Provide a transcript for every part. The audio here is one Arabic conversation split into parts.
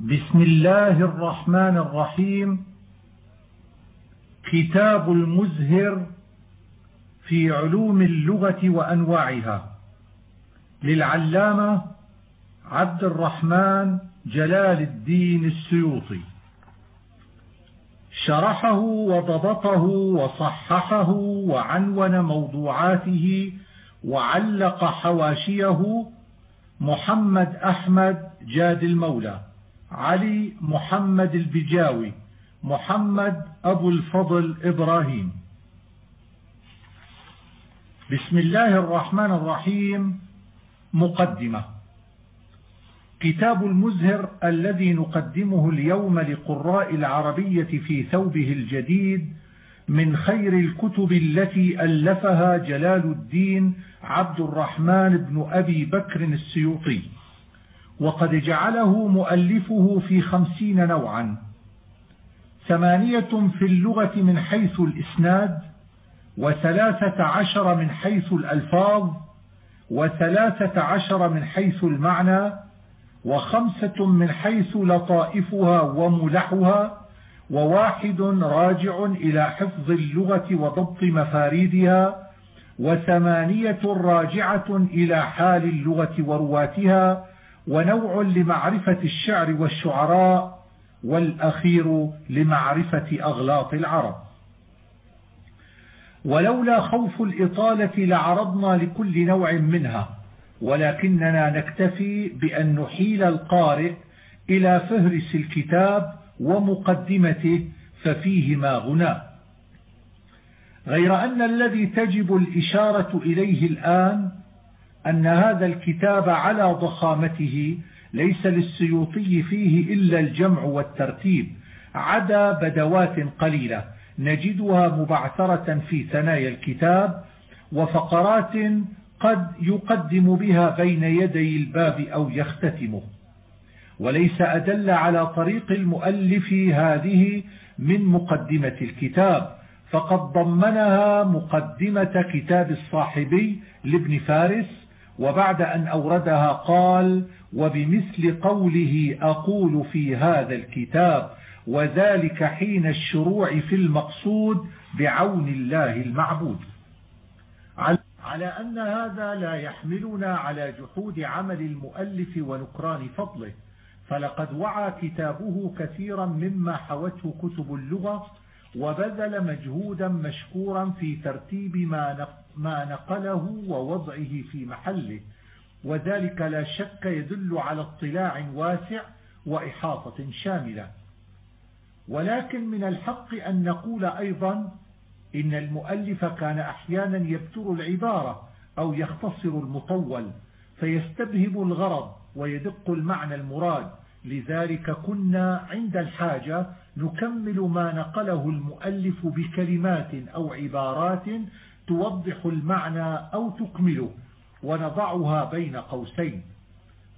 بسم الله الرحمن الرحيم. كتاب المزهر في علوم اللغة وأنواعها. للعلامة عبد الرحمن جلال الدين السيوطي. شرحه وضبطه وصححه وعنون موضوعاته وعلق حواشيه محمد أحمد جاد المولى. علي محمد البجاوي محمد أبو الفضل إبراهيم. بسم الله الرحمن الرحيم. مقدمة. كتاب المزهر الذي نقدمه اليوم لقراء العربية في ثوبه الجديد من خير الكتب التي ألفها جلال الدين عبد الرحمن بن أبي بكر السيوطي. وقد جعله مؤلفه في خمسين نوعا. ثمانية في اللغة من حيث الإسناد وثلاثة عشر من حيث الألفاظ وثلاثة عشر من حيث المعنى وخمسة من حيث لطائفها وملحها وواحد راجع إلى حفظ اللغة وضبط مفاريدها وثمانية راجعة إلى حال اللغة ورواتها ونوع لمعرفة الشعر والشعراء والأخير لمعرفة أغلاط العرب. ولولا خوف الإطالة لعرضنا لكل نوع منها ولكننا نكتفي بأن نحيل القارئ إلى فهرس الكتاب ومقدمته ففيه ما غنى. غير أن الذي تجب الإشارة إليه الآن أن هذا الكتاب على ضخامته ليس للسيوطي فيه إلا الجمع والترتيب عدا بدوات قليلة نجدها مبعثرة في ثنايا الكتاب وفقرات قد يقدم بها بين يدي الباب أو يختتمه. وليس أدل على طريق المؤلف هذه من مقدمة الكتاب فقد ضمنها مقدمة كتاب الصاحبي لابن فارس وبعد أن أوردها قال وبمثل قوله أقول في هذا الكتاب وذلك حين الشروع في المقصود بعون الله المعبود. على أن هذا لا يحملنا على جحود عمل المؤلف ونكران فضله فلقد وعى كتابه كثيرا مما حوته كتب اللغة وبذل مجهودا مشكورا في ترتيب ما نقله ووضعه في محله. وذلك لا شك يدل على اطلاع واسع وإحاطة شاملة. ولكن من الحق أن نقول أيضا إن المؤلف كان أحيانا يبتر العبارة أو يختصر المطول فيستبهب الغرض ويدق المعنى المراد. لذلك كنا عند الحاجة نكمل ما نقله المؤلف بكلمات أو عبارات توضح المعنى أو تكمله ونضعها بين قوسين.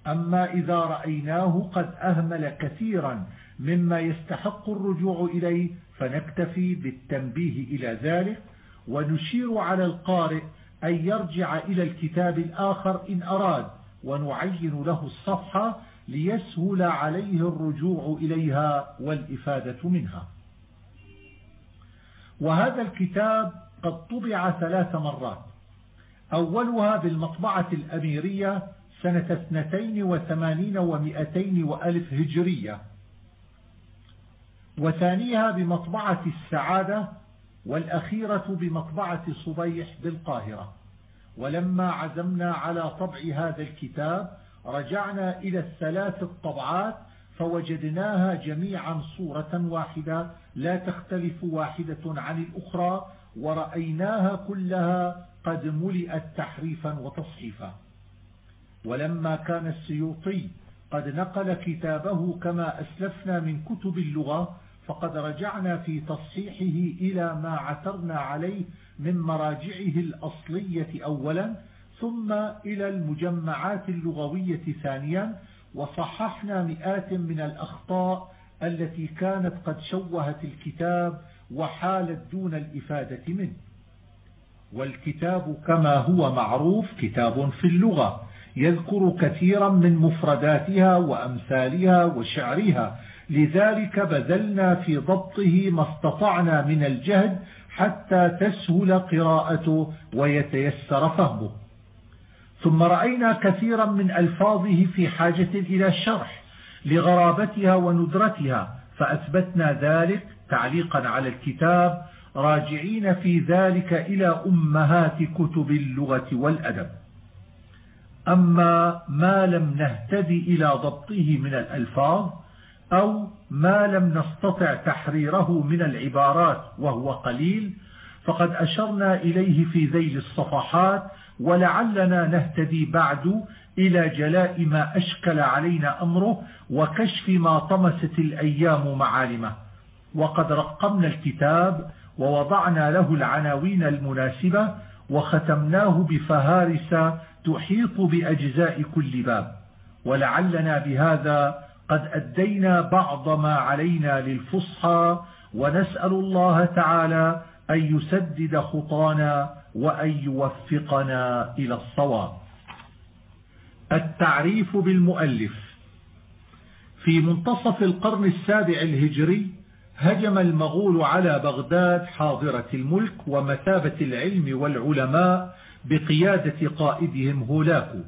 أما إذا رأيناه قد أهمل كثيرا مما يستحق الرجوع إليه فنكتفي بالتنبيه إلى ذلك ونشير على القارئ أن يرجع إلى الكتاب الآخر إن أراد ونعين له الصفحة ليسهل عليه الرجوع إليها والإفادة منها. وهذا الكتاب قد طبع ثلاث مرات. أولها بالمطبعة الأميرية سنة اثنتين وثمانين ومئتين وألف هجرية. وثانيها بمطبعة السعادة والأخيرة بمطبعة صبيح بالقاهرة. ولما عزمنا على طبع هذا الكتاب رجعنا إلى الثلاث الطبعات فوجدناها جميعا صورة واحدة لا تختلف واحدة عن الأخرى ورأيناها كلها قد ملئت تحريفا وتصحيفا. ولما كان السيوطي قد نقل كتابه كما أسلفنا من كتب اللغة فقد رجعنا في تصحيحه إلى ما عثرنا عليه من مراجعه الأصلية أولا ثم إلى المجمعات اللغوية ثانيا وصححنا مئات من الأخطاء التي كانت قد شوهت الكتاب وحالت دون الإفادة منه. والكتاب كما هو معروف كتاب في اللغة يذكر كثيرا من مفرداتها وأمثالها وشعرها. لذلك بذلنا في ضبطه ما استطعنا من الجهد حتى تسهل قراءته ويتيسر فهمه. ثم رأينا كثيرا من ألفاظه في حاجة إلى شرح لغرابتها وندرتها فأثبتنا ذلك تعليقا على الكتاب راجعين في ذلك إلى أمهات كتب اللغة والأدب. أما ما لم نهتدي إلى ضبطه من الألفاظ أو ما لم نستطع تحريره من العبارات وهو قليل فقد أشرنا إليه في ذيل الصفحات ولعلنا نهتدي بعد إلى جلاء ما أشكل علينا أمره وكشف ما طمست الأيام معالمه. وقد رقمنا الكتاب ووضعنا له العناوين المناسبة وختمناه بفهارس تحيط بأجزاء كل باب. ولعلنا بهذا قد أدينا بعض ما علينا للفصحى ونسأل الله تعالى أن يسدد خطانا وأن يوفقنا إلى الصواب. التعريف بالمؤلف. في منتصف القرن السابع الهجري هجم المغول على بغداد حاضرة الملك ومثابة العلم والعلماء بقيادة قائدهم هولاكو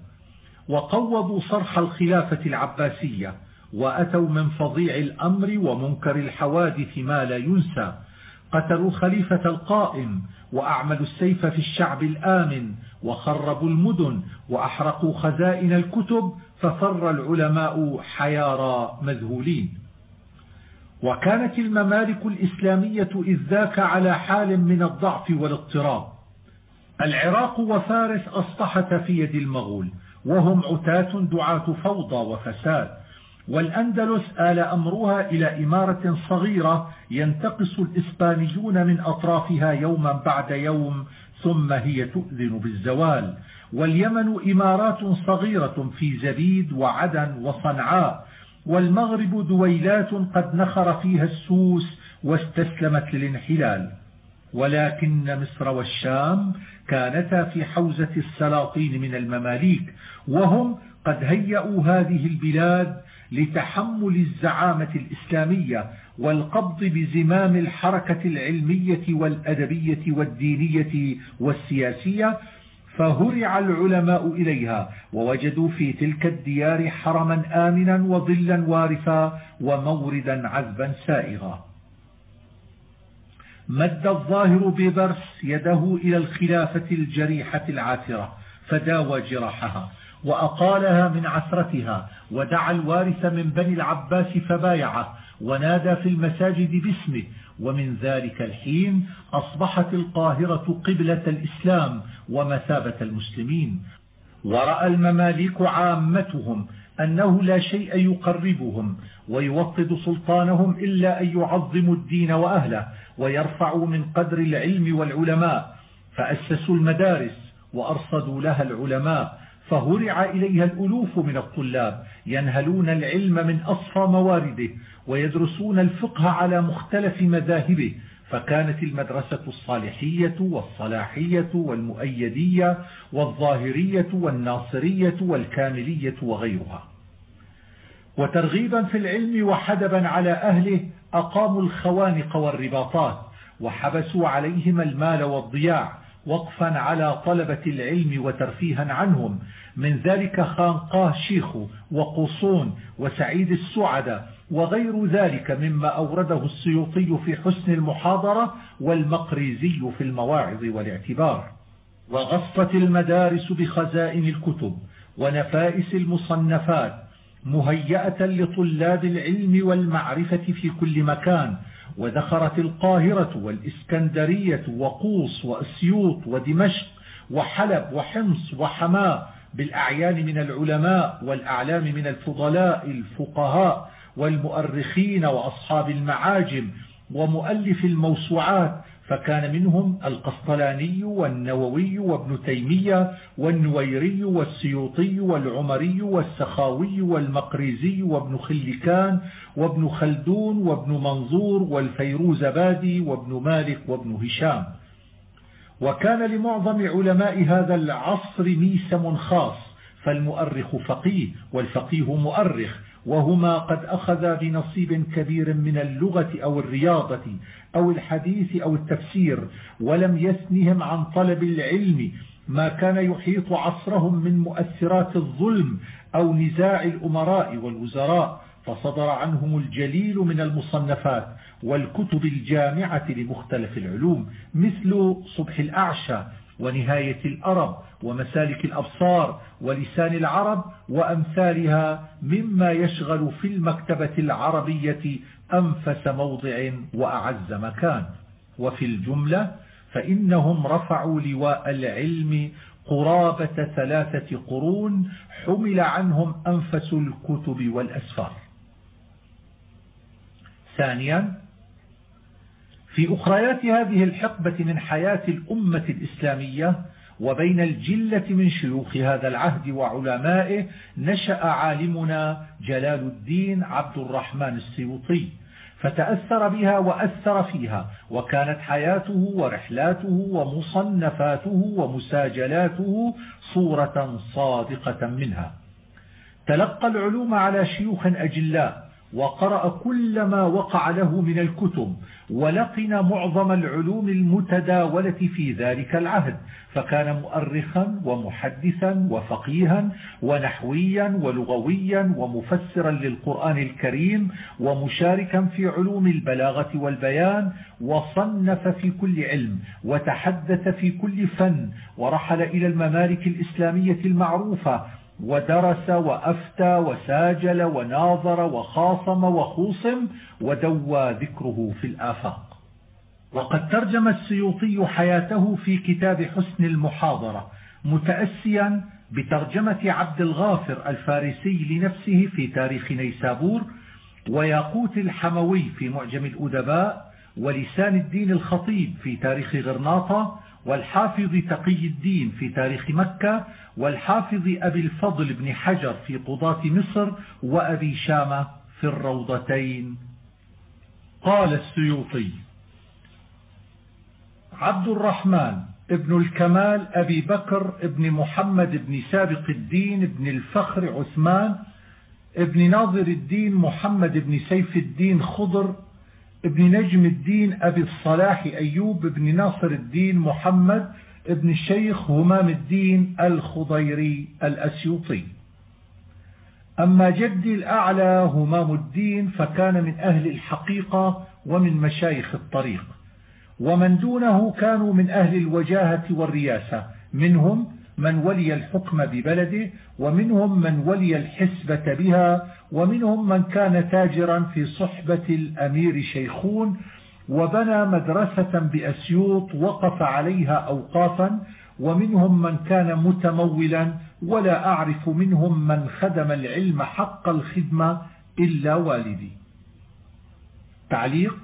وقوضوا صرح الخلافة العباسية وأتوا من فظيع الأمر ومنكر الحوادث ما لا ينسى قتلوا الخليفة القائم وأعملوا السيف في الشعب الآمن وخربوا المدن وأحرقوا خزائن الكتب ففر العلماء حيارى مذهولين. وكانت الممالك الإسلامية إذ ذاك على حال من الضعف والاضطراب. العراق وفارس أصبحت في يد المغول وهم عتاة دعاة فوضى وفساد. والأندلس آل أمرها إلى إمارة صغيرة ينتقص الإسبانيون من أطرافها يوما بعد يوم ثم هي تؤذن بالزوال. واليمن إمارات صغيرة في زبيد وعدن وصنعاء. والمغرب دويلات قد نخر فيها السوس واستسلمت للانحلال. ولكن مصر والشام كانتا في حوزة السلاطين من المماليك وهم قد هيئوا هذه البلاد لتحمل الزعامة الإسلامية والقبض بزمام الحركة العلمية والأدبية والدينية والسياسية فهرع العلماء إليها ووجدوا في تلك الديار حرما آمنا وظلا وارفا وموردا عذبا سائغا. مد الظاهر ببرس يده إلى الخلافة الجريحة العاثرة فداوى جراحها. وأقالها من عثرتها ودعا الوارث من بني العباس فبايعه ونادى في المساجد باسمه. ومن ذلك الحين أصبحت القاهرة قبلة الإسلام ومثابة المسلمين. ورأى المماليك عامتهم أنه لا شيء يقربهم ويوطد سلطانهم إلا أن يعظموا الدين وأهله ويرفعوا من قدر العلم والعلماء. فأسسوا المدارس وأرصدوا لها العلماء. فهرع إليها الألوف من الطلاب ينهلون العلم من أصفى موارده ويدرسون الفقه على مختلف مذاهبه. فكانت المدرسة الصالحية والصلاحية والمؤيدية والظاهرية والناصرية والكاملية وغيرها. وترغيبا في العلم وحدبا على أهله أقاموا الخوانق والرباطات وحبسوا عليهم المال والضياع وقفا على طلبة العلم وترفيها عنهم. من ذلك خانقاه شيخ وقصون وسعيد السعدة وغير ذلك مما أورده السيوطي في حسن المحاضرة والمقريزي في المواعظ والاعتبار. وغصت المدارس بخزائن الكتب ونفائس المصنفات مهيئة لطلاب العلم والمعرفة في كل مكان ودخرت القاهرة والإسكندرية وقوص وأسيوط ودمشق وحلب وحمص وحماة بالأعيان من العلماء والأعلام من الفضلاء الفقهاء والمؤرخين وأصحاب المعاجم ومؤلف الموسوعات فكان منهم القسطلاني والنووي وابن تيمية والنويري والسيوطي والعمري والسخاوي والمقريزي وابن خلكان وابن خلدون وابن منظور والفيروزبادي وابن مالك وابن هشام. وكان لمعظم علماء هذا العصر ميسم خاص فالمؤرخ فقيه والفقيه مؤرخ وهما قد أخذا بنصيب كبير من اللغة أو الرياضة أو الحديث أو التفسير ولم يسنهم عن طلب العلم ما كان يحيط عصرهم من مؤثرات الظلم أو نزاع الأمراء والوزراء فصدر عنهم الجليل من المصنفات والكتب الجامعة لمختلف العلوم مثل صبح الأعشى ونهاية الأرب ومسالك الأبصار ولسان العرب وأمثالها مما يشغل في المكتبة العربية أنفس موضع وأعز مكان. وفي الجملة فإنهم رفعوا لواء العلم قرابة ثلاثة قرون حمل عنهم أنفس الكتب والأسفار. ثانيا في أخريات هذه الحقبة من حياة الأمة الإسلامية وبين الجلة من شيوخ هذا العهد وعلمائه نشأ عالمنا جلال الدين عبد الرحمن السيوطي فتأثر بها وأثر فيها وكانت حياته ورحلاته ومصنفاته ومساجلاته صورة صادقة منها. تلقى العلوم على شيوخ أجلاء وقرأ كل ما وقع له من الكتب ولقن معظم العلوم المتداولة في ذلك العهد. فكان مؤرخا ومحدثا وفقيها ونحويا ولغويا ومفسرا للقرآن الكريم ومشاركا في علوم البلاغة والبيان وصنف في كل علم وتحدث في كل فن ورحل إلى الممالك الإسلامية المعروفة ودرس وأفتى وساجل وناظر وخاصم وخوصم ودوى ذكره في الآفاق. وقد ترجم السيوطي حياته في كتاب حسن المحاضرة متأسيا بترجمة عبد الغافر الفارسي لنفسه في تاريخ نيسابور وياقوت الحموي في معجم الأدباء ولسان الدين الخطيب في تاريخ غرناطة والحافظ تقي الدين في تاريخ مكة والحافظ أبي الفضل بن حجر في قضاة مصر وأبي شامة في الروضتين. قال السيوطي عبد الرحمن ابن الكمال أبي بكر ابن محمد بن سابق الدين ابن الفخر عثمان ابن ناظر الدين محمد بن سيف الدين خضر ابن نجم الدين أبي الصلاح أيوب ابن ناصر الدين محمد ابن الشيخ همام الدين الخضيري الأسيوطي. أما جدي الأعلى همام الدين فكان من أهل الحقيقة ومن مشايخ الطريق. ومن دونه كانوا من أهل الوجاهة والرياسة. منهم من ولي الحكم ببلده ومنهم من ولي الحسبة بها ومنهم من كان تاجرا في صحبة الأمير شيخون وبنى مدرسة بأسيوط وقف عليها أوقافا ومنهم من كان متمولا ولا أعرف منهم من خدم العلم حق الخدمة إلا والدي. تعليق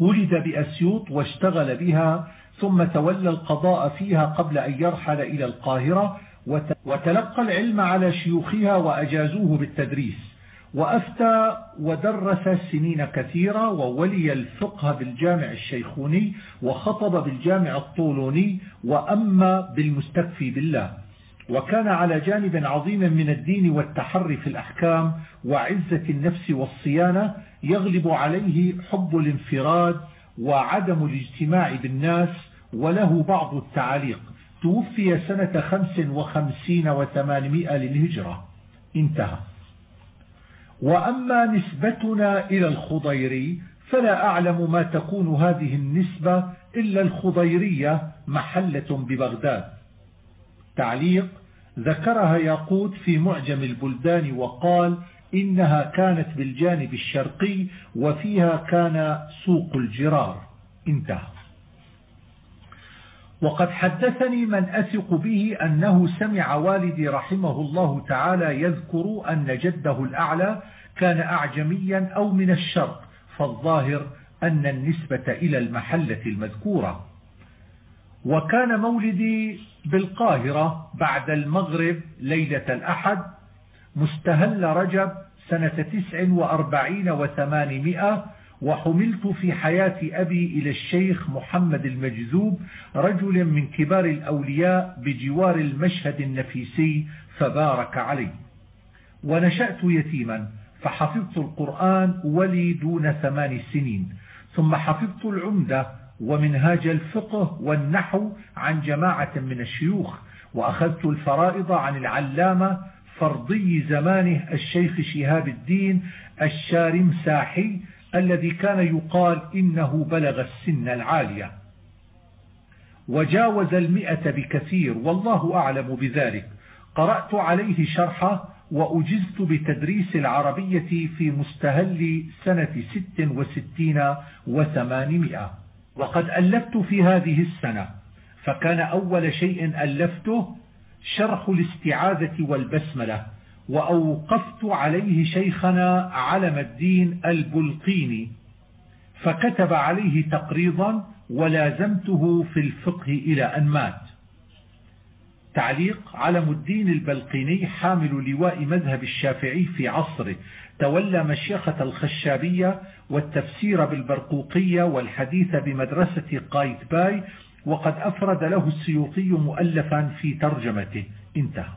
ولد بأسيوط واشتغل بها ثم تولى القضاء فيها قبل أن يرحل إلى القاهرة وتلقى العلم على شيوخها وأجازوه بالتدريس. وأفتى ودرس سنين كثيرة وولي الفقه بالجامع الشيخوني وخطب بالجامع الطولوني وأما بالمستكفي بالله. وكان على جانب عظيم من الدين والتحري في الأحكام وعزة النفس والصيانة يغلب عليه حب الانفراد وعدم الاجتماع بالناس وله بعض التعاليق. توفي سنة خمس وخمسين وثمانمائة للهجرة. انتهى. وأما نسبتنا إلى الخضيري فلا أعلم ما تكون هذه النسبة إلا الخضيرية محلة ببغداد. تعليق ذكرها ياقوت في معجم البلدان وقال إنها كانت بالجانب الشرقي وفيها كان سوق الجرار. انتهى. وقد حدثني من أثق به أنه سمع والدي رحمه الله تعالى يذكر أن جده الأعلى كان أعجميا أو من الشرق فالظاهر أن النسبة إلى المحلة المذكورة. وكان مولدي بالقاهرة بعد المغرب ليلة الأحد مستهل رجب سنة تسع وأربعين وثمانمائة وحملت في حياة أبي إلى الشيخ محمد المجذوب رجل من كبار الأولياء بجوار المشهد النفيسي فبارك علي ونشأت يتيما فحفظت القرآن ولي دون ثمان سنين ثم حفظت العمدة ومنهاج الفقه والنحو عن جماعة من الشيوخ وأخذت الفرائض عن العلامة فرضي زمانه الشيخ شهاب الدين الشارمساحي الذي كان يقال إنه بلغ السن العالية. وجاوز المئة بكثير والله أعلم بذلك. قرأت عليه شرحه وأجزت بتدريس العربية في مستهل سنة ست وستين وثمانمائة. وقد ألفت في هذه السنة فكان أول شيء ألفته شرح الاستعاذة والبسملة وأوقفت عليه شيخنا علم الدين البلقيني فكتب عليه تقريضا ولازمته في الفقه إلى أن مات. تعليق علم الدين البلقيني حامل لواء مذهب الشافعي في عصره. تولى مشيخة الخشابية والتفسير بالبرقوقية والحديث بمدرسة قايتباي وقد أفرد له السيوطي مؤلفا في ترجمته. انتهى.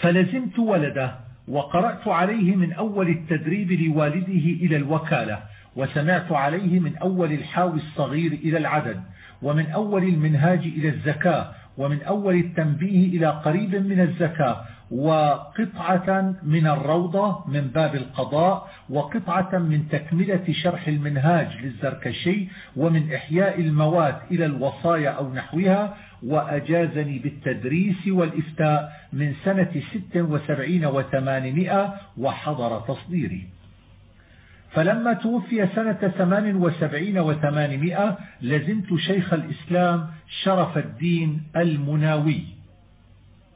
فلزمت ولده وقرأت عليه من أول التدريب لوالده إلى الوكالة وسمعت عليه من أول الحاوي الصغير إلى العدد ومن أول المنهاج إلى الزكاة ومن أول التنبيه إلى قريب من الزكاة وقطعة من الروضة من باب القضاء وقطعة من تكملة شرح المنهاج للزركشي ومن إحياء المواد إلى الوصايا أو نحوها وأجازني بالتدريس والإفتاء من سنة ست وسبعين وثمانمائة وحضر تصديري. فلما توفي سنة ثمان وسبعين وثمانمائة لزمت شيخ الإسلام شرف الدين المناوي.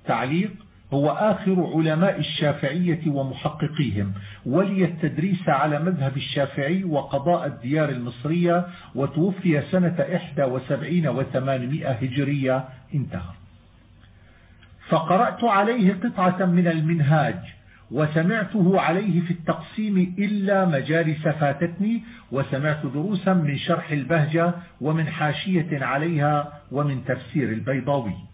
تعليق هو آخر علماء الشافعية ومحققيهم ولي التدريس على مذهب الشافعي وقضاء الديار المصرية وتوفي سنة 71 وثمانمائة هجرية. انتهى. فقرأت عليه قطعة من المنهاج وسمعته عليه في التقسيم إلا مجالس فاتتني وسمعت دروسا من شرح البهجة ومن حاشية عليها ومن تفسير البيضاوي.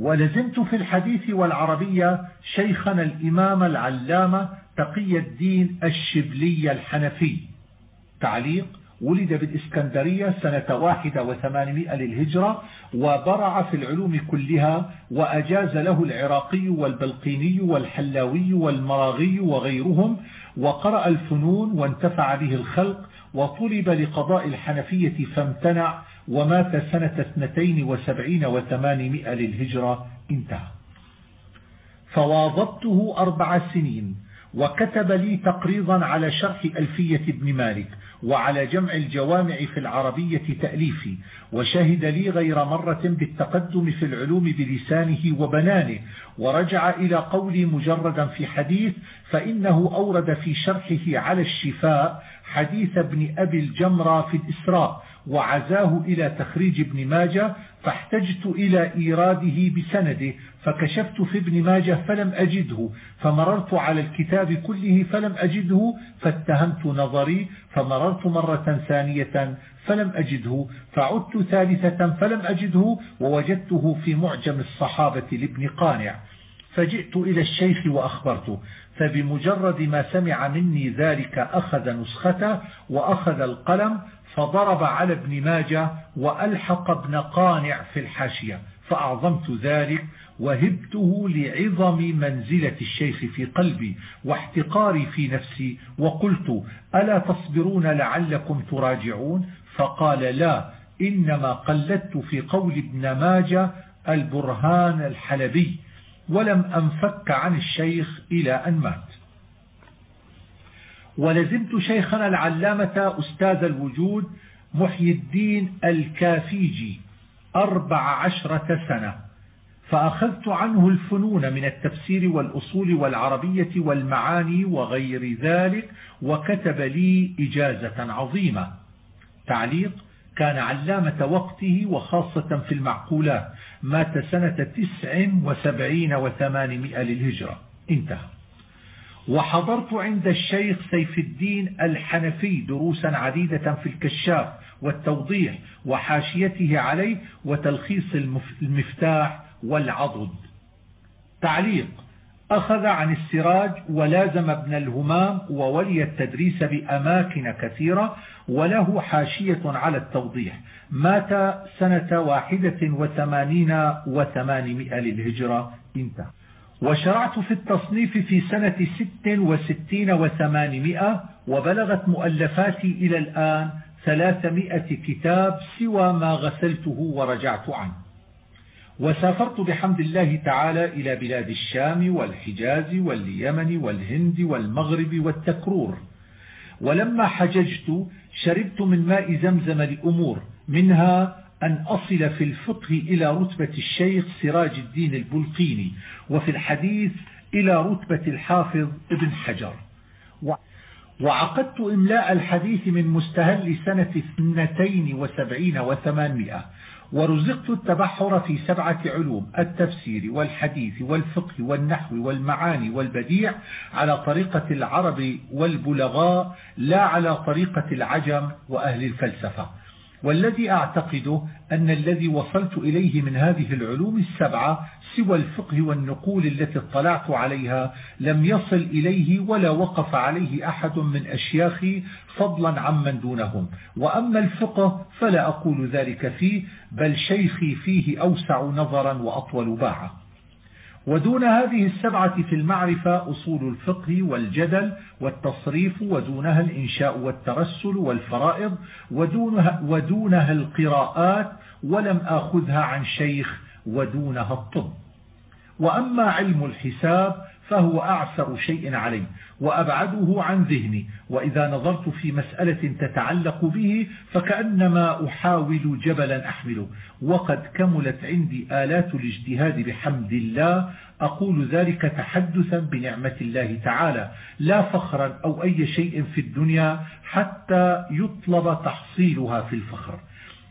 ولزمت في الحديث والعربية شيخنا الإمام العلامة تقي الدين الشبلي الحنفي. تعليق ولد بالإسكندرية سنة واحدة وثمانمائة للهجرة وبرع في العلوم كلها وأجاز له العراقي والبلقيني والحلاوي والمراغي وغيرهم وقرأ الفنون وانتفع به الخلق وطلب لقضاء الحنفية فامتنع ومات سنة اثنتين وسبعين وثمانمائة للهجرة. انتهى. فواظبته أربع سنين وكتب لي تقريضا على شرح ألفية ابن مالك وعلى جمع الجوامع في العربية تأليفي وشهد لي غير مرة بالتقدم في العلوم بلسانه وبنانه ورجع إلى قولي مجردا في حديث فإنه أورد في شرحه على الشفاء حديث ابن أبي الجمرة في الإسراء وعزاه إلى تخريج ابن ماجه فاحتجت إلى إيراده بسنده فكشفت في ابن ماجه فلم أجده فمررت على الكتاب كله فلم أجده فاتهمت نظري فمررت مرة ثانية فلم أجده فعدت ثالثة فلم أجده ووجدته في معجم الصحابة لابن قانع. فجئت إلى الشيخ وأخبرته فبمجرد ما سمع مني ذلك أخذ نسخته وأخذ القلم فضرب على ابن ماجه وألحق ابن قانع في الحاشية فأعظمت ذلك وهبته لعظم منزلة الشيخ في قلبي واحتقاري في نفسي وقلت ألا تصبرون لعلكم تراجعون؟ فقال لا إنما قلدت في قول ابن ماجه البرهان الحلبي ولم أنفك عن الشيخ إلى أن مات. ولزمت شيخنا العلامة أستاذ الوجود محي الدين الكافيجي أربع عشرة سنة فأخذت عنه الفنون من التفسير والأصول والعربية والمعاني وغير ذلك وكتب لي إجازة عظيمة. تعليق كان علامة وقته وخاصة في المعقولات مات سنة تسع وسبعين وثمانمائة للهجرة. انتهى. وحضرت عند الشيخ سيف الدين الحنفي دروسا عديدة في الكشاف والتوضيح وحاشيته عليه وتلخيص المفتاح والعضد. تعليق أخذ عن السراج ولازم ابن الهمام وولي التدريس بأماكن كثيرة وله حاشية على التوضيح. مات سنة واحدة وثمانين وثمانمائة للهجرة. انتهى. وشرعت في التصنيف في سنة ست وستين وثمانمائة وبلغت مؤلفاتي إلى الآن ثلاثمائة كتاب سوى ما غسلته ورجعت عنه. وسافرت بحمد الله تعالى إلى بلاد الشام والحجاز واليمن والهند والمغرب والتكرور. ولما حججت شربت من ماء زمزم لأمور منها أن أصل في الفقه إلى رتبة الشيخ سراج الدين البلقيني وفي الحديث إلى رتبة الحافظ ابن حجر. وعقدت إملاء الحديث من مستهل سنة اثنتين وسبعين وثمانمائة ورزقت التبحر في سبعة علوم التفسير والحديث والفقه والنحو والمعاني والبديع على طريقة العرب والبلغاء لا على طريقة العجم وأهل الفلسفة. والذي أعتقده أن الذي وصلت إليه من هذه العلوم السبعة سوى الفقه والنقول التي اطلعت عليها لم يصل إليه ولا وقف عليه أحد من أشياخي فضلا عمن دونهم. وأما الفقه فلا أقول ذلك فيه بل شيخي فيه أوسع نظرا وأطول باعا ودون هذه السبعة في المعرفة أصول الفقه والجدل والتصريف ودونها الإنشاء والترسل والفرائض ودونها, ودونها القراءات ولم آخذها عن شيخ ودونها الطب. وأما علم الحساب فهو أعسر شيء علي وأبعده عن ذهني وإذا نظرت في مسألة تتعلق به فكأنما أحاول جبلا أحمله. وقد كملت عندي آلات الاجتهاد بحمد الله أقول ذلك تحدثا بنعمة الله تعالى. لا فخرا أو أي شيء في الدنيا حتى يطلب تحصيلها في الفخر.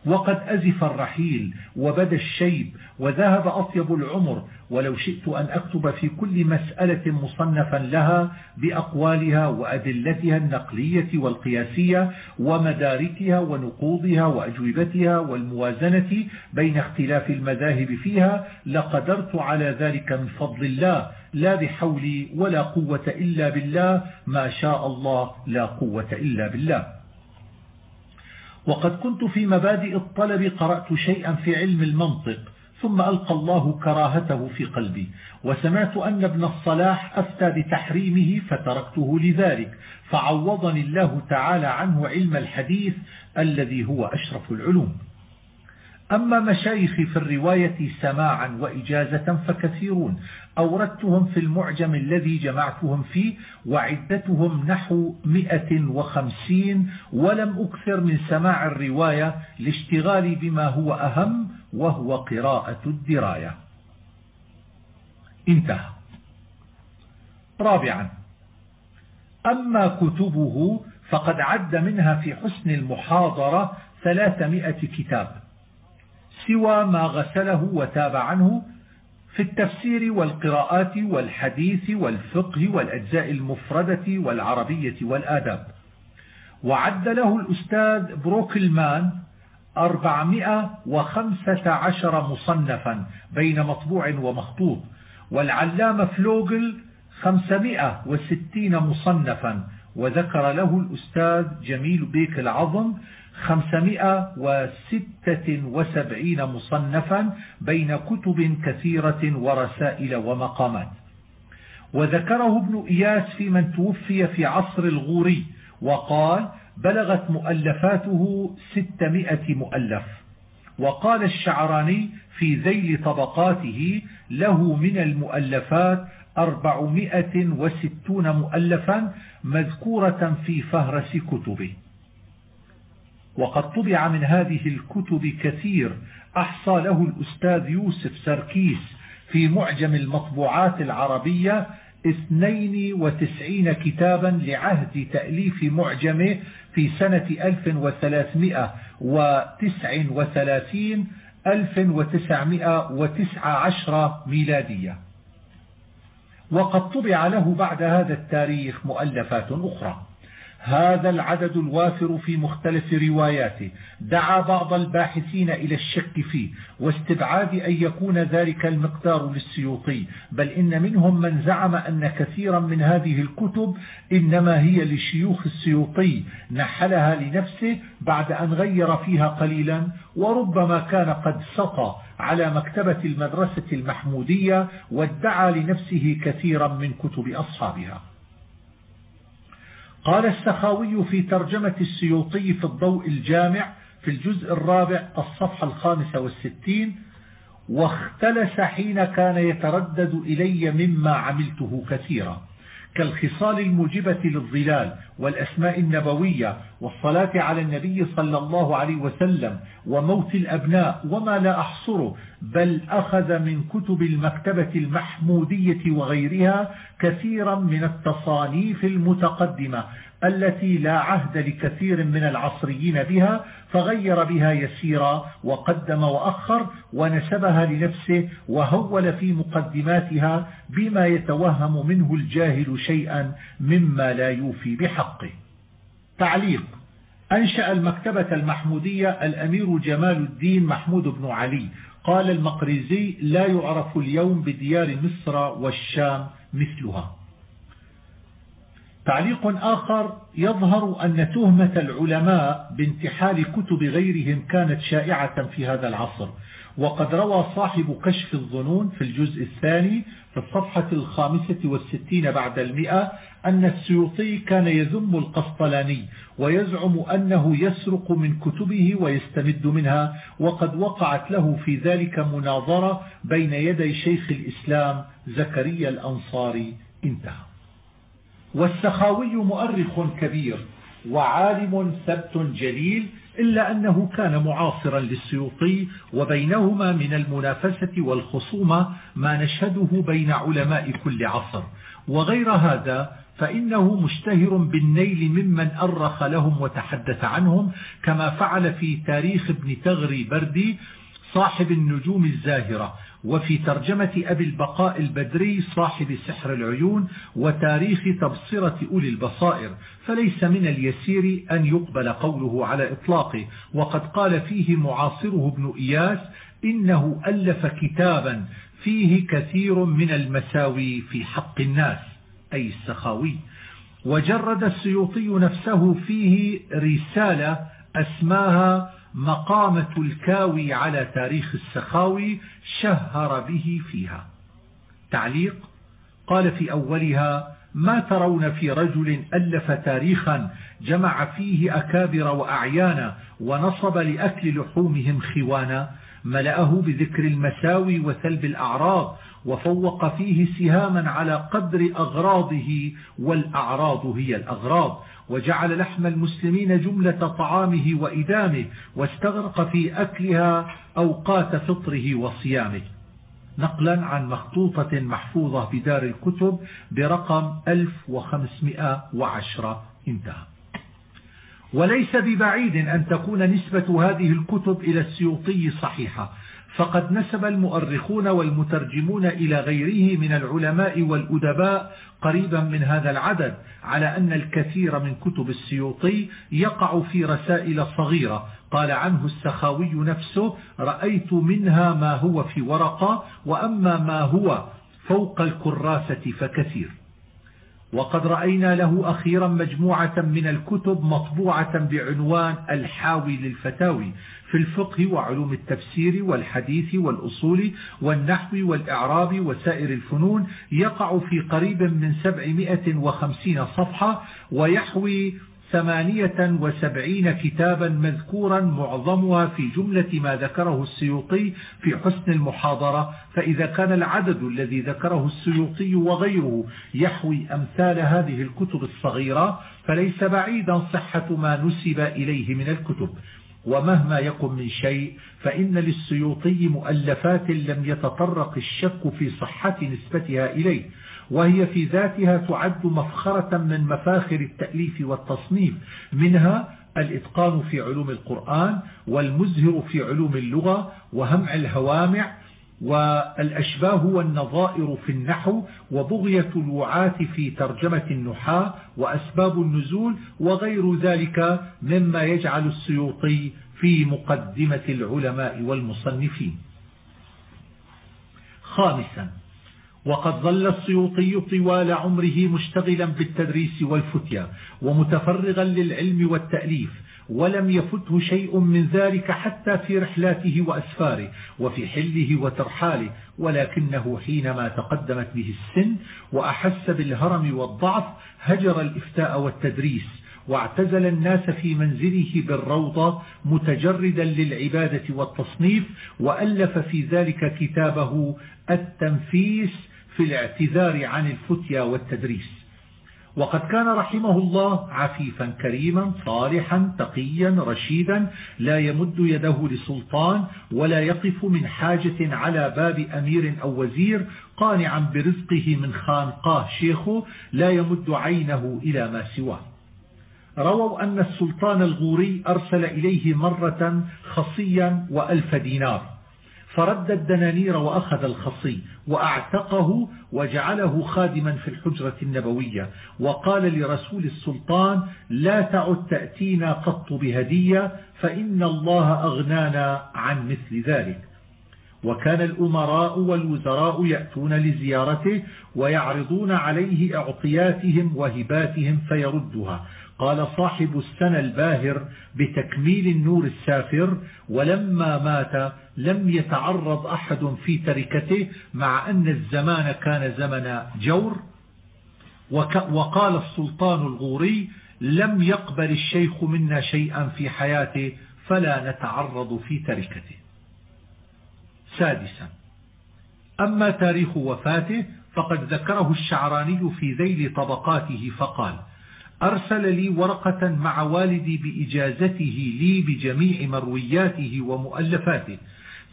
وقد أزف الرحيل وبدا الشيب وذهب أطيب العمر ولو شئت أن أكتب في كل مسألة مصنفا لها بأقوالها وأدلتها النقلية والقياسية ومداركها ونقوضها وأجوبتها والموازنة بين اختلاف المذاهب فيها لقدرت على ذلك من فضل الله لا بحولي ولا قوة إلا بالله ما شاء الله لا قوة إلا بالله. وقد كنت في مبادئ الطلب قرأت شيئا في علم المنطق ثم ألقى الله كراهته في قلبي وسمعت أن ابن الصلاح أفتى بتحريمه فتركته لذلك فعوضني الله تعالى عنه علم الحديث الذي هو أشرف العلوم. أما مشايخي في الرواية سماعا وإجازة فكثيرون أوردتهم في المعجم الذي جمعتهم فيه وعدتهم نحو مئة وخمسين ولم أكثر من سماع الرواية لاشتغالي بما هو أهم وهو قراءة الدراية. انتهى. رابعا. أما كتبه فقد عد منها في حسن المحاضرة ثلاثمائة كتاب. سوى ما غسله وتاب عنه في التفسير والقراءات والحديث والفقه والأجزاء المفردة والعربية والآداب. وعد له الأستاذ بروكلمان أربعمائة وخمسة عشر مصنفا بين مطبوع ومخطوط والعلامة فلوغل خمسمائة وستين مصنفا وذكر له الأستاذ جميل بيك العظم خمسمائة وستة وسبعين مصنفا بين كتب كثيرة ورسائل ومقامات. وذكره ابن إياس في من توفي في عصر الغوري وقال بلغت مؤلفاته ستمائة مؤلف. وقال الشعراني في ذيل طبقاته له من المؤلفات أربعمائة وستون مؤلفا مذكورة في فهرس كتبه. وقد طبع من هذه الكتب كثير أحصى له الأستاذ يوسف سركيس في معجم المطبوعات العربية 92 كتابا لعهد تأليف معجمه في سنة 1339 1919 ميلادية. وقد طبع له بعد هذا التاريخ مؤلفات أخرى. هذا العدد الوافر في مختلف رواياته. دعا بعض الباحثين إلى الشك فيه واستبعاد أن يكون ذلك المقدار للسيوطي. بل إن منهم من زعم أن كثيرا من هذه الكتب إنما هي لشيوخ السيوطي نحلها لنفسه بعد أن غير فيها قليلا وربما كان قد سطى على مكتبة المدرسة المحمودية وادعى لنفسه كثيرا من كتب أصحابها. قال السخاوي في ترجمة السيوطي في الضوء الجامع في الجزء الرابع الصفحة الخامسة والستين واختلس حين كان يتردد إلي مما عملته كثيرا. كالخصال الموجبة للظلال والأسماء النبوية والصلاة على النبي صلى الله عليه وسلم وموت الأبناء وما لا أحصره بل أخذ من كتب المكتبة المحمودية وغيرها كثيرا من التصانيف المتقدمة. التي لا عهد لكثير من العصريين بها فغير بها يسيرا وقدم وأخر ونسبها لنفسه وهول في مقدماتها بما يتوهم منه الجاهل شيئا مما لا يوفي بحقه. تعليق أنشأ المكتبة المحمودية الأمير جمال الدين محمود بن علي. قال المقرزي لا يعرف اليوم بديار مصر والشام مثلها. تعليق آخر يظهر أن تهمة العلماء بانتحال كتب غيرهم كانت شائعة في هذا العصر. وقد روى صاحب كشف الظنون في الجزء الثاني في الصفحة الخامسة والستين بعد المئة أن السيوطي كان يذم القسطلاني ويزعم أنه يسرق من كتبه ويستمد منها وقد وقعت له في ذلك مناظرة بين يدي شيخ الإسلام زكريا الأنصاري. انتهى. والسخاوي مؤرخ كبير وعالم ثبت جليل إلا أنه كان معاصرا للسيوطي وبينهما من المنافسة والخصومة ما نشهده بين علماء كل عصر. وغير هذا فإنه مشتهر بالنيل ممن أرخ لهم وتحدث عنهم كما فعل في تاريخ ابن تغري بردي صاحب النجوم الزاهرة. وفي ترجمة أبي البقاء البدري صاحب سحر العيون وتاريخ تبصرة أولي البصائر فليس من اليسير أن يقبل قوله على إطلاقه. وقد قال فيه معاصره ابن إياس إنه ألف كتابا فيه كثير من المساوي في حق الناس أي السخاوي. وجرد السيوطي نفسه فيه رسالة أسماها مقامة الكاوي على تاريخ السخاوي شهر به فيها. تعليق قال في أولها ما ترون في رجل ألف تاريخا جمع فيه أكابر وأعيانا ونصب لأكل لحومهم خوانا ملأه بذكر المساوي وثلب الأعراض وفوق فيه سهاما على قدر أغراضه والأعراض هي الأغراض. وجعل لحم المسلمين جملة طعامه وإدامه واستغرق في أكلها أوقات فطره وصيامه. نقلا عن مخطوطة محفوظة بدار الكتب برقم 1510 انتهى. وليس ببعيد أن تكون نسبة هذه الكتب إلى السيوطي صحيحة. فقد نسب المؤرخون والمترجمون إلى غيره من العلماء والأدباء قريبا من هذا العدد على أن الكثير من كتب السيوطي يقع في رسائل صغيرة. قال عنه السخاوي نفسه رأيت منها ما هو في ورقة وأما ما هو فوق الكراسة فكثير. وقد رأينا له أخيرا مجموعة من الكتب مطبوعة بعنوان الحاوي للفتاوي في الفقه وعلوم التفسير والحديث والأصول والنحو والإعراب وسائر الفنون يقع في قريب من 750 صفحة ويحوي ثمانية وسبعين كتابا مذكورا معظمها في جملة ما ذكره السيوطي في حسن المحاضرة فإذا كان العدد الذي ذكره السيوطي وغيره يحوي أمثال هذه الكتب الصغيرة فليس بعيدا صحة ما نسب إليه من الكتب. ومهما يكن من شيء فإن للسيوطي مؤلفات لم يتطرق الشك في صحة نسبتها إليه. وهي في ذاتها تعد مفخرة من مفاخر التأليف والتصنيف منها الإتقان في علوم القرآن والمزهر في علوم اللغة وهمع الهوامع والأشباه والنظائر في النحو وبغية الوعاة في ترجمة النحاة وأسباب النزول وغير ذلك مما يجعل السيوطي في مقدمة العلماء والمصنفين. خامسا وقد ظل السيوطي طوال عمره مشتغلا بالتدريس والفتيا ومتفرغا للعلم والتأليف ولم يفته شيء من ذلك حتى في رحلاته وأسفاره وفي حله وترحاله ولكنه حينما تقدمت به السن وأحس بالهرم والضعف هجر الإفتاء والتدريس واعتزل الناس في منزله بالروضة متجردا للعبادة والتصنيف وألف في ذلك كتابه التنفيس في الاعتذار عن الفتيا والتدريس. وقد كان رحمه الله عفيفا كريما صالحا تقيا رشيدا لا يمد يده لسلطان ولا يقف من حاجة على باب أمير أو وزير قانعا برزقه من خانقاه شيخه لا يمد عينه إلى ما سواه. رووا أن السلطان الغوري أرسل إليه مرة خصيا وألف دينار. فرد الدنانير وأخذ الخصي وأعتقه وجعله خادما في الحجرة النبوية وقال لرسول السلطان لا تعد تأتينا قط بهدية فإن الله أغنانا عن مثل ذلك. وكان الأمراء والوزراء يأتون لزيارته ويعرضون عليه اعطياتهم وهباتهم فيردها. قال صاحب السنة الباهر بتكميل النور السافر ولما مات لم يتعرض أحد في تركته مع أن الزمان كان زمن جور. وقال السلطان الغوري لم يقبل الشيخ منا شيئا في حياته فلا نتعرض في تركته. سادسا أما تاريخ وفاته فقد ذكره الشعراني في ذيل طبقاته فقال أرسل لي ورقة مع والدي بإجازته لي بجميع مروياته ومؤلفاته.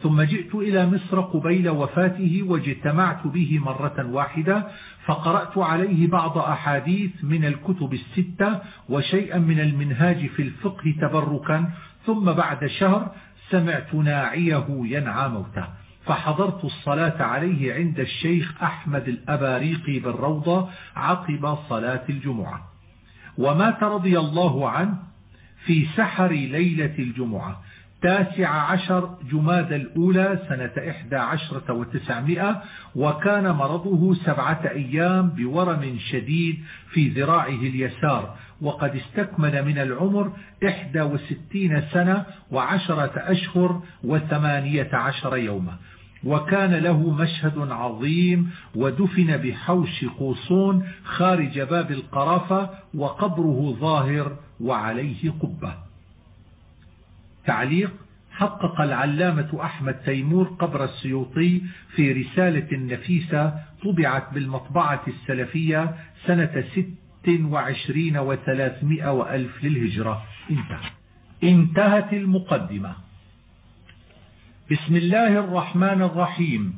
ثم جئت إلى مصر قبيل وفاته واجتمعت به مرة واحدة فقرأت عليه بعض أحاديث من الكتب الستة وشيئا من المنهاج في الفقه تبركا. ثم بعد شهر سمعت ناعيه ينعى موته. فحضرت الصلاة عليه عند الشيخ أحمد الأباريقي بالروضة عقب صلاة الجمعة. ومات رضي الله عنه في سحر ليلة الجمعة. تاسع عشر جماد الأولى سنة إحدى عشرة وتسعمائة وكان مرضه سبعة أيام بورم شديد في ذراعه اليسار وقد استكمل من العمر إحدى وستين سنة وعشرة أشهر وثمانية عشر يوما. وكان له مشهد عظيم ودفن بحوش قوصون خارج باب القرافة وقبره ظاهر وعليه قبة. تعليق حقق العلامة أحمد تيمور قبر السيوطي في رسالة نفيسة طبعت بالمطبعة السلفية سنة ست وعشرين وثلاثمائة وألف للهجرة. انتهى. انتهت المقدمة. بسم الله الرحمن الرحيم.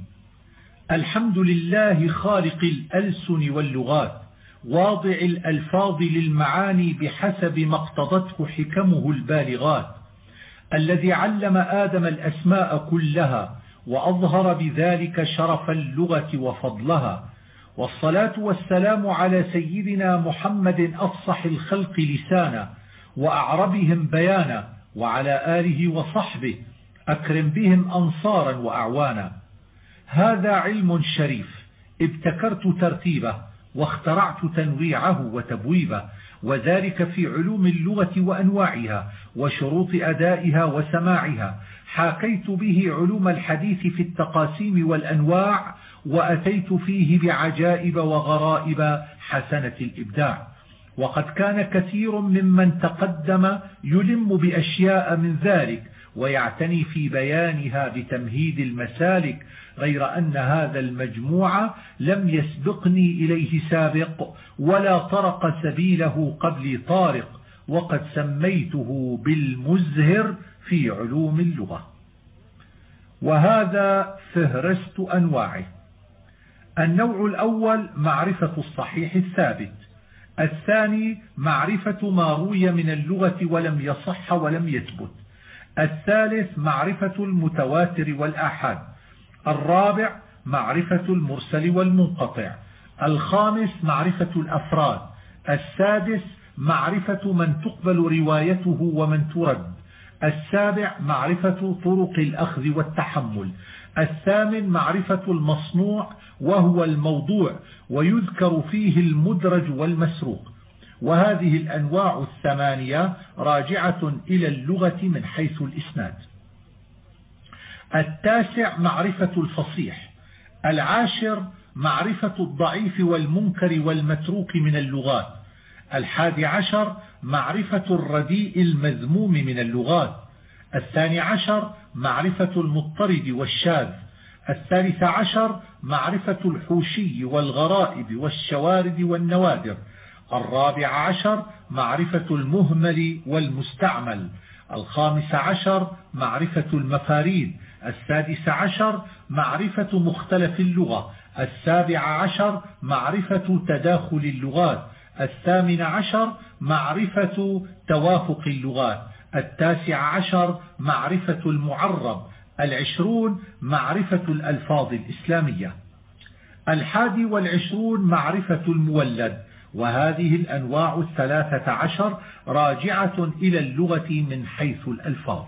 الحمد لله خالق الألسن واللغات واضع الألفاظ للمعاني بحسب ما اقتضته حكمه البالغات. الذي علم آدم الأسماء كلها وأظهر بذلك شرف اللغة وفضلها. والصلاة والسلام على سيدنا محمد أفصح الخلق لسانا وأعربهم بيانا وعلى آله وصحبه أكرم بهم أنصارا وأعوانا. هذا علم شريف. ابتكرت ترتيبه واخترعت تنويعه وتبويبه وذلك في علوم اللغة وأنواعها وشروط أدائها وسماعها. حاكيت به علوم الحديث في التقاسيم والأنواع وأتيت فيه بعجائب وغرائب حسنة الإبداع. وقد كان كثير ممن تقدم يلم بأشياء من ذلك ويعتني في بيانها بتمهيد المسالك غير أن هذا المجموع لم يسبقني إليه سابق ولا طرق سبيله قبلي طارق وقد سميته بالمزهر في علوم اللغة. وهذا فهرست أنواعه. النوع الأول معرفة الصحيح الثابت الثاني معرفة ما روي من اللغة ولم يصح ولم يثبت. الثالث معرفة المتواتر والآحاد الرابع معرفة المرسل والمنقطع. الخامس معرفة الأفراد. السادس معرفة من تقبل روايته ومن ترد. السابع معرفة طرق الأخذ والتحمل. الثامن معرفة المصنوع وهو الموضوع ويذكر فيه المدرج والمسروق. وهذه الأنواع الثمانية راجعة إلى اللغة من حيث الإسناد. التاسع معرفة الفصيح العاشر معرفة الضعيف والمنكر والمتروك من اللغات الحادي عشر معرفة الرديء المذموم من اللغات الثاني عشر معرفة المضطرد والشاذ الثالث عشر معرفة الحوشي والغرائب والشوارد والنوادر. الرابع عشر معرفة المهمل والمستعمل. الخامس عشر معرفة المفاريد. السادس عشر معرفة مختلف اللغة. السابع عشر معرفة تداخل اللغات. الثامن عشر معرفة توافق اللغات. التاسع عشر معرفة المعرب. العشرون معرفة الألفاظ الإسلامية. الحادي والعشرون معرفة المولد. وهذه الأنواع الثلاثة عشر راجعة إلى اللغة من حيث الألفاظ.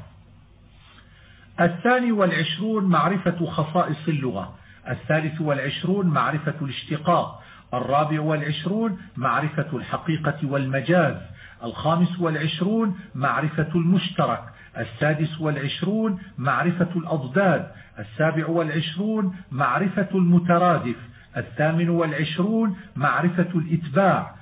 الثاني والعشرون معرفة خصائص اللغة. الثالث والعشرون معرفة الاشتقاق. الرابع والعشرون معرفة الحقيقة والمجاز. الخامس والعشرون معرفة المشترك. السادس والعشرون معرفة الأضداد. السابع والعشرون معرفة المترادف. الثامن والعشرون معرفة الإتباع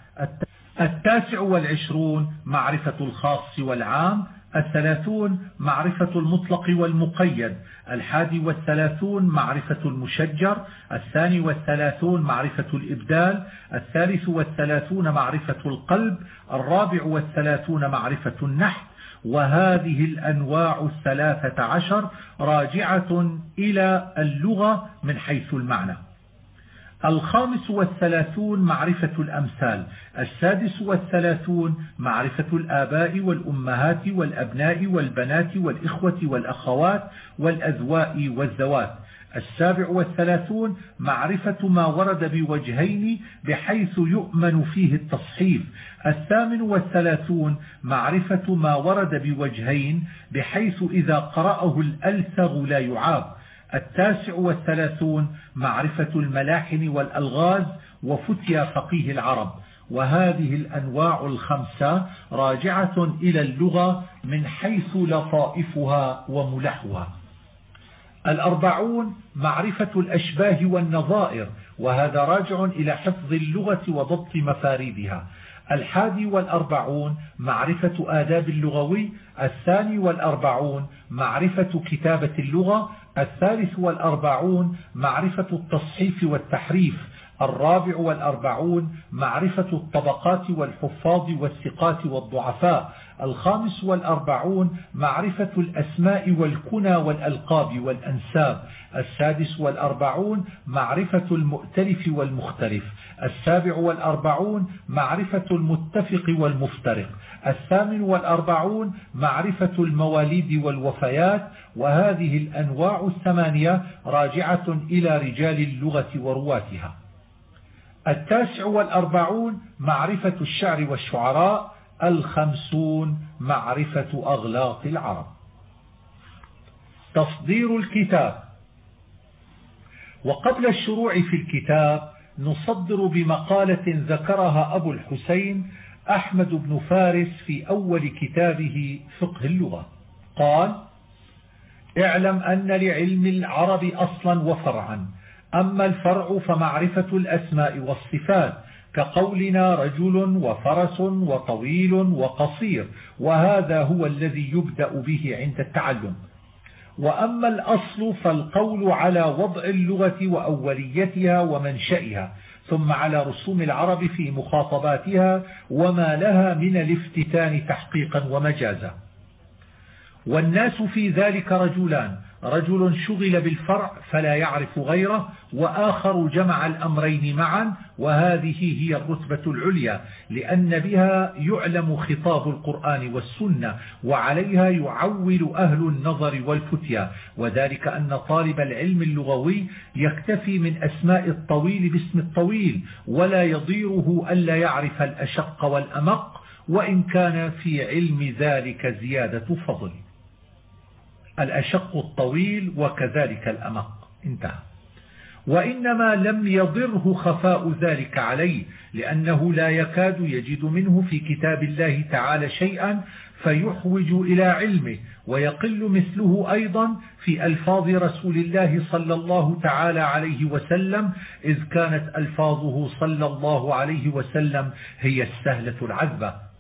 التاسع والعشرون معرفة الخاص والعام الثلاثون معرفة المطلق والمقيد الحادي والثلاثون معرفة المشجر الثاني والثلاثون معرفة الإبدال الثالث والثلاثون معرفة القلب الرابع والثلاثون معرفة النحت وهذه الأنواع الثلاثة عشر راجعة إلى اللغة من حيث المعنى. الخامس والثلاثون معرفة الأمثال السادس والثلاثون معرفة الآباء والأمهات والأبناء والبنات والإخوة والأخوات والأذواء والذوات. السابع والثلاثون معرفة ما ورد بوجهين بحيث يؤمن فيه التصحيف. الثامن والثلاثون معرفة ما ورد بوجهين بحيث إذا قرأه الألثغ لا يعاب. التاسع والثلاثون معرفة الملاحن والألغاز وفتيا فقيه العرب. وهذه الأنواع الخمسة راجعة إلى اللغة من حيث لطائفها وملحها الأربعون معرفة الأشباه والنظائر وهذا راجع إلى حفظ اللغة وضبط مفاريدها. الحادي والأربعون معرفة آداب اللغوي الثاني والأربعون معرفة كتابة اللغة الثالث والأربعون معرفة التصحيف والتحريف الرابع والأربعون معرفة الطبقات والحفاظ والثقات والضعفاء الخامس والأربعون معرفة الأسماء والكنى والألقاب والأنساب السادس والأربعون معرفة المؤتلف والمختلف. السابع والأربعون معرفة المتفق والمفترق. الثامن والأربعون معرفة المواليد والوفيات. وهذه الأنواع الثمانية راجعة إلى رجال اللغة ورواتها. التاسع والأربعون معرفة الشعر والشعراء. الخمسون معرفة أغلاط العرب. تصدير الكتاب. وقبل الشروع في الكتاب نصدر بمقالة ذكرها أبو الحسين أحمد بن فارس في أول كتابه فقه اللغة. قال اعلم أن لعلم العرب أصلا وفرعا أما الفرع فمعرفة الأسماء والصفات كقولنا رجل وفرس وطويل وقصير وهذا هو الذي يبدأ به عند التعلم. وأما الأصل فالقول على وضع اللغة وأوليتها ومنشئها ثم على رسوم العرب في مخاطباتها وما لها من الافتتان تحقيقا ومجازا. والناس في ذلك رجلان رجل شغل بالفرع فلا يعرف غيره وآخر جمع الأمرين معا وهذه هي الرتبة العليا لأن بها يعلم خطاب القرآن والسنة وعليها يعول أهل النظر والفتيا. وذلك أن طالب العلم اللغوي يكتفي من أسماء الطويل باسم الطويل ولا يضيره ألا يعرف الأشق والأمق وإن كان في علم ذلك زيادة فضل. الأشق الطويل وكذلك الأمق. انتهى. وإنما لم يضره خفاء ذلك عليه لأنه لا يكاد يجد منه في كتاب الله تعالى شيئا فيحوج إلى علمه ويقل مثله أيضا في ألفاظ رسول الله صلى الله تعالى عليه وسلم إذ كانت ألفاظه صلى الله عليه وسلم هي السهلة العذبة.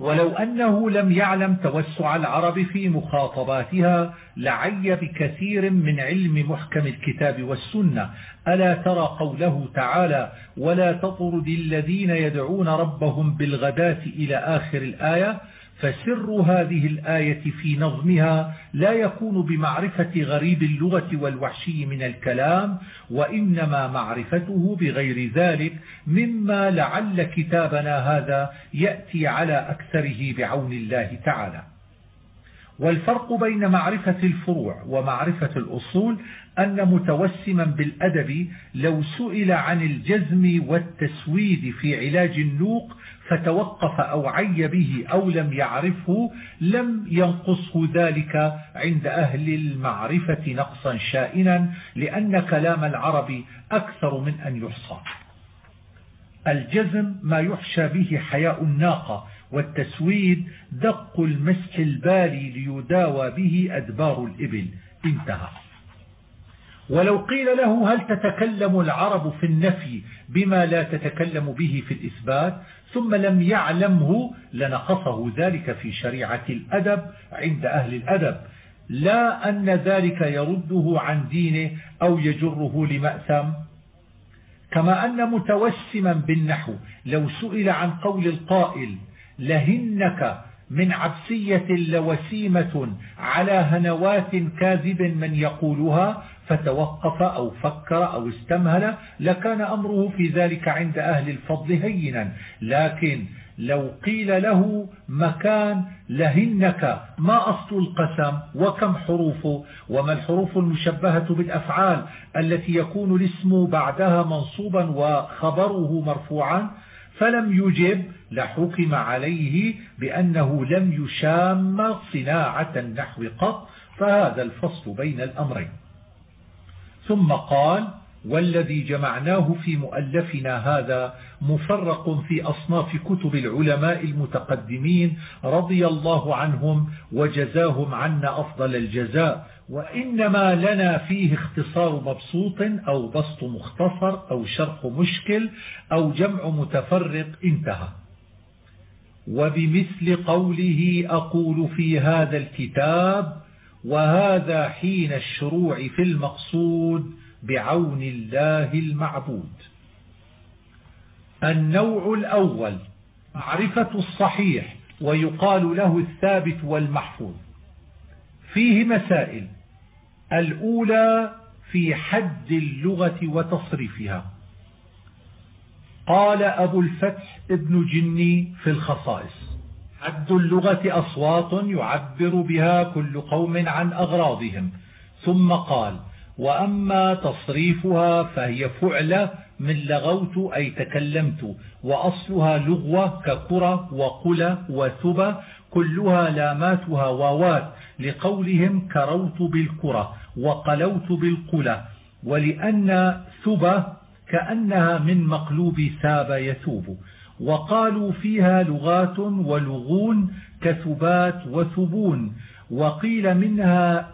ولو أنه لم يعلم توسع العرب في مخاطباتها لعي بكثير من علم محكم الكتاب والسنة. ألا ترى قوله تعالى ولا تطرد الذين يدعون ربهم بالغداة إلى آخر الآية؟ فسر هذه الآية في نظمها لا يكون بمعرفة غريب اللغة والوحشي من الكلام وإنما معرفته بغير ذلك مما لعل كتابنا هذا يأتي على أكثره بعون الله تعالى. والفرق بين معرفة الفروع ومعرفة الأصول أن متوسما بالأدب لو سئل عن الجزم والتسويد في علاج النوق فتوقف أو عي به أو لم يعرفه لم ينقصه ذلك عند أهل المعرفة نقصا شائنا لأن كلام العرب أكثر من أن يحصى. الجزم ما يحشى به حياء الناقة والتسويد دق المسح البالي ليداوى به أدبار الإبل. انتهى. ولو قيل له هل تتكلم العرب في النفي بما لا تتكلم به في الإثبات ثم لم يعلمه لنقصه ذلك في شريعة الأدب عند أهل الأدب. لا أن ذلك يرده عن دينه أو يجره لمأثم. كما أن متوسما بالنحو لو سئل عن قول القائل لهنك من عبسية لوسيمة على هنوات كاذب من يقولها فتوقف أو فكر أو استمهل لكان أمره في ذلك عند أهل الفضل هينا. لكن لو قيل له مكان لهنك ما أصل القسم وكم حروفه وما الحروف المشبهة بالأفعال التي يكون الاسم بعدها منصوبا وخبره مرفوعا؟ فلم يجب لحكم عليه بأنه لم يشام صناعة النحو قط. فهذا الفصل بين الأمرين. ثم قال والذي جمعناه في مؤلفنا هذا مفرق في أصناف كتب العلماء المتقدمين رضي الله عنهم وجزاهم عنا أفضل الجزاء وإنما لنا فيه اختصار مبسوط أو بسط مختصر أو شرح مشكل أو جمع متفرق انتهى. وبمثل قوله أقول في هذا الكتاب وهذا حين الشروع في المقصود بعون الله المعبود. النوع الأول معرفة الصحيح ويقال له الثابت والمحفوظ. فيه مسائل الأولى في حد اللغة وتصريفها. قال أبو الفتح ابن جني في الخصائص. حد اللغة أصوات يعبر بها كل قوم عن أغراضهم. ثم قال وأما تصريفها فهي فعلة من لغوت أي تكلمت وأصلها لغوة ككرة وقلة وثبة كلها لاماتها واوات لقولهم كروت بالكرة وقلوت بالقلة ولأن ثبة كأنها من مقلوب ثاب يثوب. وقالوا فيها لغات ولغون كثبات وثبون وقيل منها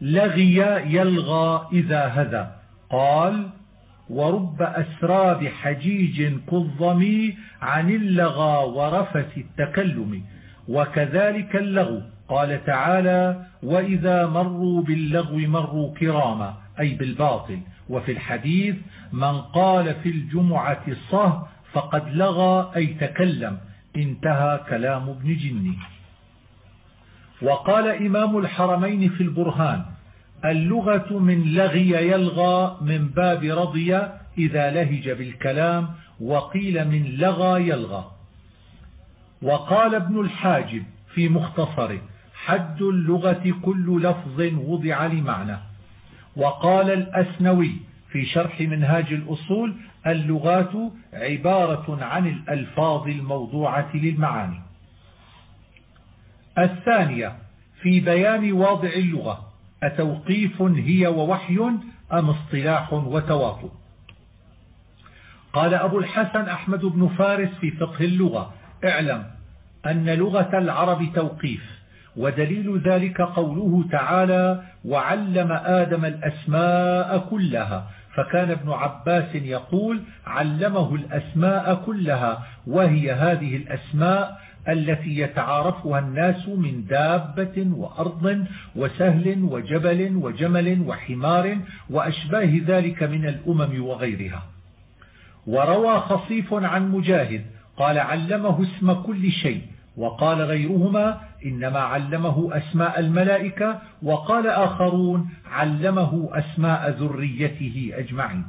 لغي يلغى إذا هذا. قال ورب أسراب حجيج كالظمي عن اللغى ورفث التكلم وكذلك اللغو. قال تعالى وإذا مروا باللغو مروا كراما أي بالباطل. وفي الحديث من قال في الجمعة صه فقد لغى أي تكلم. انتهى كلام ابن جني. وقال إمام الحرمين في البرهان اللغة من لغي يلغى من باب رضي إذا لهج بالكلام وقيل من لغى يلغى. وقال ابن الحاجب في مختصره حد اللغة كل لفظ وضع لمعنى. وقال الأسنوي في شرح منهاج الأصول اللغات عبارة عن الألفاظ الموضوعة للمعاني. الثانية في بيان واضع اللغة أتوقيف هي ووحي أم اصطلاح وتواطؤ؟ قال أبو الحسن أحمد بن فارس في فقه اللغة اعلم أن لغة العرب توقيف ودليل ذلك قوله تعالى وعلم آدم الأسماء كلها فكان ابن عباس يقول علمه الأسماء كلها وهي هذه الأسماء التي يتعارفها الناس من دابة وأرض وسهل وجبل وجمل وحمار وأشباه ذلك من الأمم وغيرها. وروى خصيف عن مجاهد قال علمه اسم كل شيء وقال غيرهما إنما علمه أسماء الملائكة وقال آخرون علمه أسماء ذريته أجمعين.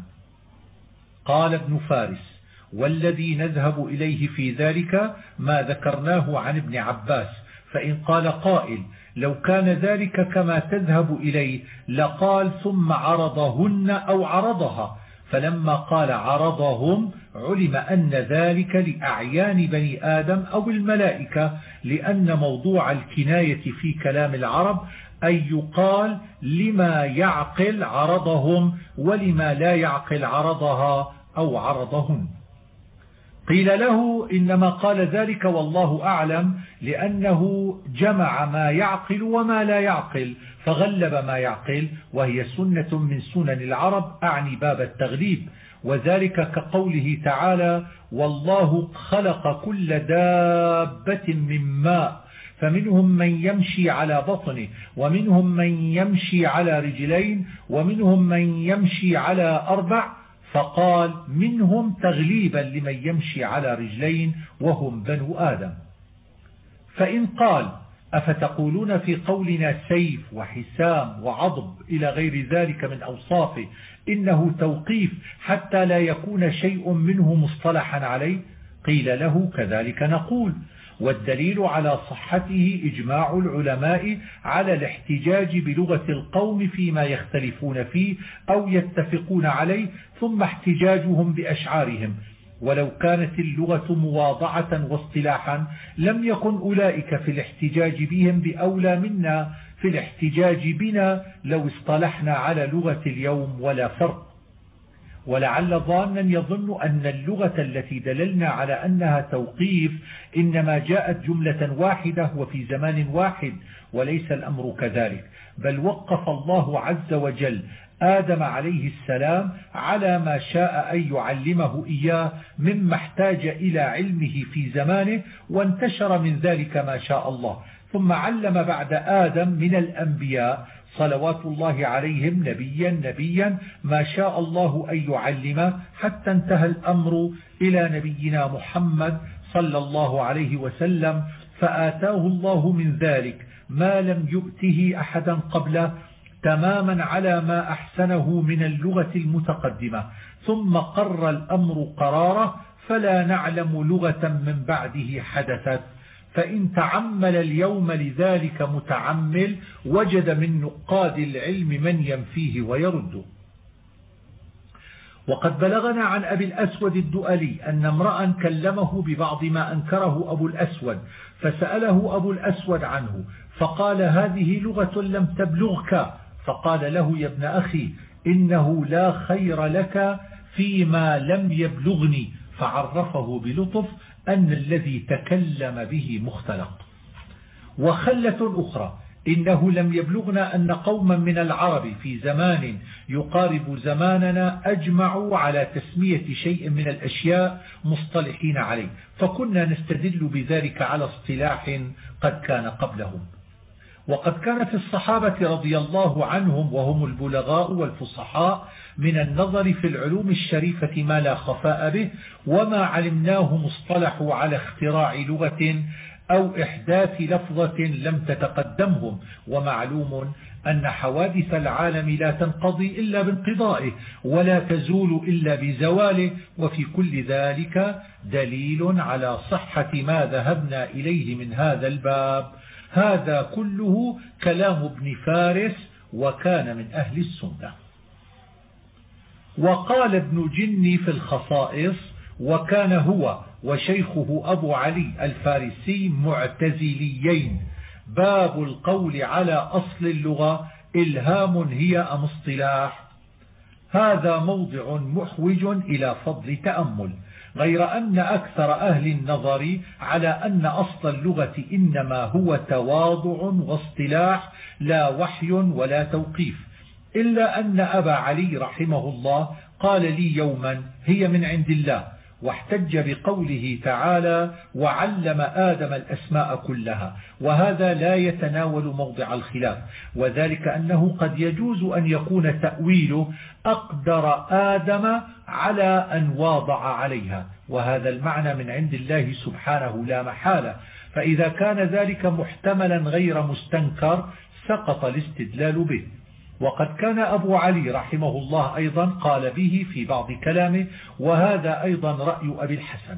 قال ابن فارس والذي نذهب إليه في ذلك ما ذكرناه عن ابن عباس فإن قال قائل لو كان ذلك كما تذهب إليه لقال ثم عرضهن أو عرضها فلما قال عرضهم علم أن ذلك لأعيان بني آدم أو الملائكة لأن موضوع الكناية في كلام العرب أن يقال لما يعقل عرضهم ولما لا يعقل عرضها أو عرضهن قيل له إنما قال ذلك والله أعلم لأنه جمع ما يعقل وما لا يعقل فغلب ما يعقل وهي سنة من سنن العرب أعني باب التغليب. وذلك كقوله تعالى والله خلق كل دابة من ماء فمنهم من يمشي على بطنه ومنهم من يمشي على رجلين ومنهم من يمشي على أربع فقال منهم تغليبا لمن يمشي على رجلين وهم بنو آدم. فإن قال أفتقولون في قولنا سيف وحسام وعضب إلى غير ذلك من أوصافه إنه توقيف حتى لا يكون شيء منه مصطلحا عليه؟ قيل له كذلك نقول. والدليل على صحته إجماع العلماء على الاحتجاج بلغة القوم فيما يختلفون فيه أو يتفقون عليه ثم احتجاجهم بأشعارهم. ولو كانت اللغة مواضعة واصطلاحا لم يكن أولئك في الاحتجاج بهم بأولى منا. في الاحتجاج بنا لو اصطلحنا على لغة اليوم ولا فرق. ولعل ظانا يظن أن اللغة التي دللنا على أنها توقيف إنما جاءت جملة واحدة وفي زمان واحد وليس الأمر كذلك. بل وقف الله عز وجل آدم عليه السلام على ما شاء أن يعلمه إياه مما احتاج إلى علمه في زمانه وانتشر من ذلك ما شاء الله. ثم علم بعد آدم من الأنبياء صلوات الله عليهم نبيا نبيا ما شاء الله أن يعلم حتى انتهى الأمر إلى نبينا محمد صلى الله عليه وسلم فآتاه الله من ذلك ما لم يؤته أحدا قبله تماما على ما أحسنه من اللغة المتقدمة. ثم قر الأمر قراره فلا نعلم لغة من بعده حدثت. فإن تعمل اليوم لذلك متعمل وجد من نقاد العلم من ينفيه ويرده. وقد بلغنا عن أبي الأسود الدؤلي أن امرأ كلمه ببعض ما أنكره أبو الأسود فسأله أبو الأسود عنه فقال هذه لغة لم تبلغك؟ فقال له يا ابن أخي إنه لا خير لك فيما لم يبلغني. فعرفه بلطف أن الذي تكلم به مختلق. وخلة أخرى إنه لم يبلغنا أن قوما من العرب في زمان يقارب زماننا أجمعوا على تسمية شيء من الأشياء مصطلحين عليه فكنا نستدل بذلك على اصطلاح قد كان قبلهم. وقد كان في الصحابة رضي الله عنهم وهم البلغاء والفصحاء من النظر في العلوم الشريفة ما لا خفاء به وما علمناه مصطلح على اختراع لغة أو إحداث لفظة لم تتقدمهم. ومعلوم أن حوادث العالم لا تنقضي إلا بانقضائه ولا تزول إلا بزواله. وفي كل ذلك دليل على صحة ما ذهبنا إليه من هذا الباب. هذا كله كلام ابن فارس وكان من أهل السنة. وقال ابن جني في الخصائص وكان هو وشيخه أبو علي الفارسي معتزليين. باب القول على أصل اللغة إلهام هي أم اصطلاح؟ هذا موضع محوج إلى فضل تأمل غير أن أكثر أهل النظر على أن أصل اللغة إنما هو تواضع واصطلاح لا وحي ولا توقيف. إلا أن أبا علي رحمه الله قال لي يوما هي من عند الله واحتج بقوله تعالى وعلم آدم الأسماء كلها وهذا لا يتناول موضع الخلاف وذلك أنه قد يجوز أن يكون تأويله أقدر آدم على أن واضع عليها وهذا المعنى من عند الله سبحانه لا محالة. فإذا كان ذلك محتملا غير مستنكر سقط الاستدلال به. وقد كان أبو علي رحمه الله أيضا قال به في بعض كلامه وهذا أيضا رأي أبي الحسن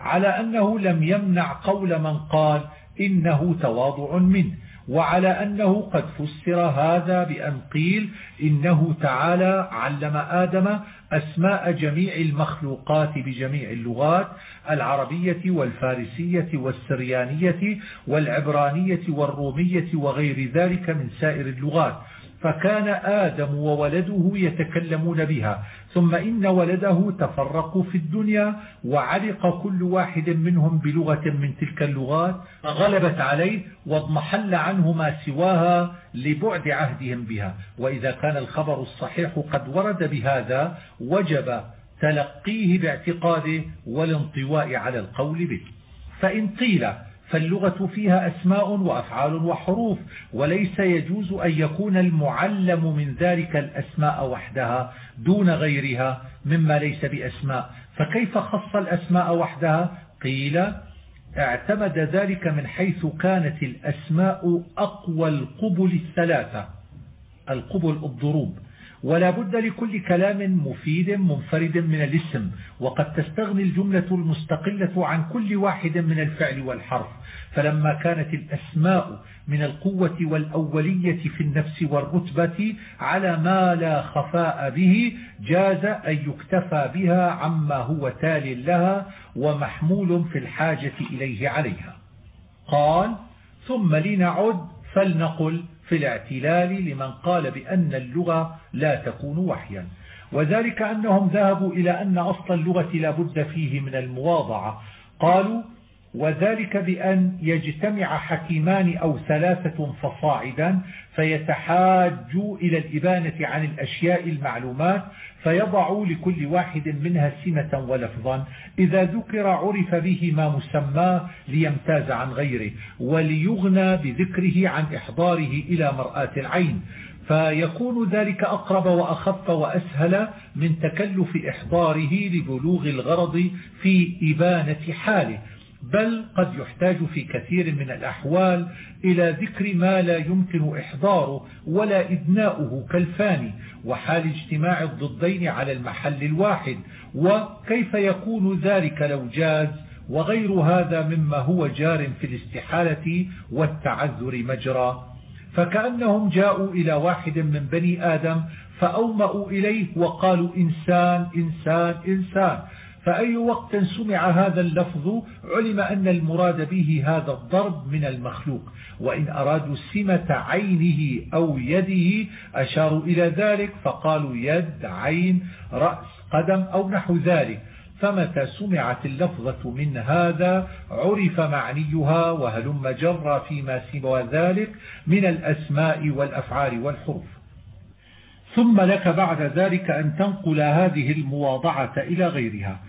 على أنه لم يمنع قول من قال إنه تواضع منه وعلى أنه قد فسر هذا بأن قيل إنه تعالى علم آدم أسماء جميع المخلوقات بجميع اللغات العربية والفارسية والسريانية والعبرانية والرومية وغير ذلك من سائر اللغات. فكان آدم وولده يتكلمون بها ثم إن ولده تفرقوا في الدنيا وعلق كل واحد منهم بلغة من تلك اللغات غلبت عليه واضمحل عنه ما سواها لبعد عهدهم بها. وإذا كان الخبر الصحيح قد ورد بهذا وجب تلقيه باعتقاده والانطواء على القول به. فإن قيل فاللغة فيها أسماء وأفعال وحروف وليس يجوز أن يكون المعلم من ذلك الأسماء وحدها دون غيرها مما ليس بأسماء. فكيف خص الأسماء وحدها؟ قيل اعتمد ذلك من حيث كانت الأسماء أقوى القبل الثلاثة القبل الضروب. ولا بد لكل كلام مفيد منفرد من الاسم وقد تستغني الجملة المستقلة عن كل واحد من الفعل والحرف. فلما كانت الأسماء من القوة والأولية في النفس والرتبة على ما لا خفاء به جاز أن يكتفى بها عما هو تال لها ومحمول في الحاجة إليه عليها. قال ثم لنعد فلنقل في الاعتلال لمن قال بأن اللغة لا تكون وحيا. وذلك أنهم ذهبوا إلى أن أصل اللغة لا بد فيه من المواضعة. قالوا وذلك بأن يجتمع حكيمان أو ثلاثة فصاعدا فيتحاجوا إلى الإبانة عن الأشياء المعلومات فيضعوا لكل واحد منها سمة ولفظا. إذا ذكر عرف به ما مسماه ليمتاز عن غيره وليغنى بذكره عن إحضاره إلى مرآة العين. فيكون ذلك أقرب وأخف وأسهل من تكلف إحضاره لبلوغ الغرض في إبانة حاله. بل قد يحتاج في كثير من الأحوال إلى ذكر ما لا يمكن إحضاره ولا إدناؤه كالفاني وحال اجتماع الضدين على المحل الواحد وكيف يكون ذلك لو جاز؟ وغير هذا مما هو جار في الاستحالة والتعذر مجرى. فكأنهم جاءوا إلى واحد من بني آدم فأومأوا إليه وقالوا إنسان إنسان إنسان. فأي وقت سمع هذا اللفظ علم أن المراد به هذا الضرب من المخلوق وإن أرادوا سمة عينه أو يده أشاروا إلى ذلك فقالوا يد عين رأس قدم أو نحو ذلك. فمتى سمعت اللفظة من هذا؟ عرف معنيها وهلم جر فيما سوى ذلك من الأسماء والأفعال والحروف. ثم لك بعد ذلك أن تنقل هذه المواضعة إلى غيرها.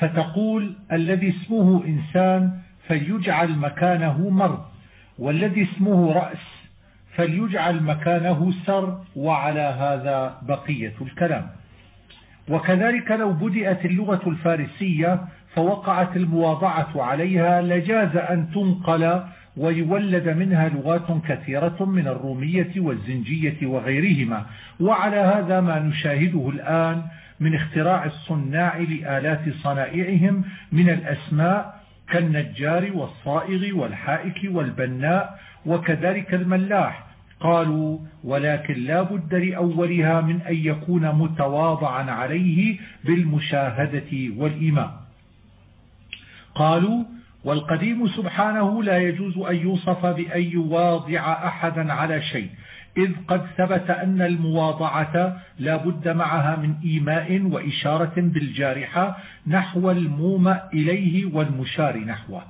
فتقول الذي اسمه إنسان فليجعل مكانه مرض والذي اسمه رأس فليجعل مكانه سر وعلى هذا بقية الكلام. وكذلك لو بدأت اللغة الفارسية فوقعت المواضعة عليها لجاز أن تنقل ويولد منها لغات كثيرة من الرومية والزنجية وغيرهما. وعلى هذا ما نشاهده الآن من اختراع الصناع لآلات صنائعهم من الأسماء كالنجار والصائغ والحائك والبناء وكذلك الملاح. قالوا ولكن لا بد لأولها من أن يكون متواضعا عليه بالمشاهدة والإيمان قالوا والقديم سبحانه لا يجوز أن يوصف بأن يواضع أحدا على شيء إذ قد ثبت أن المواضعة لا بد معها من إيماء وإشارة بالجارحة نحو المومى إليه والمشار نحوه.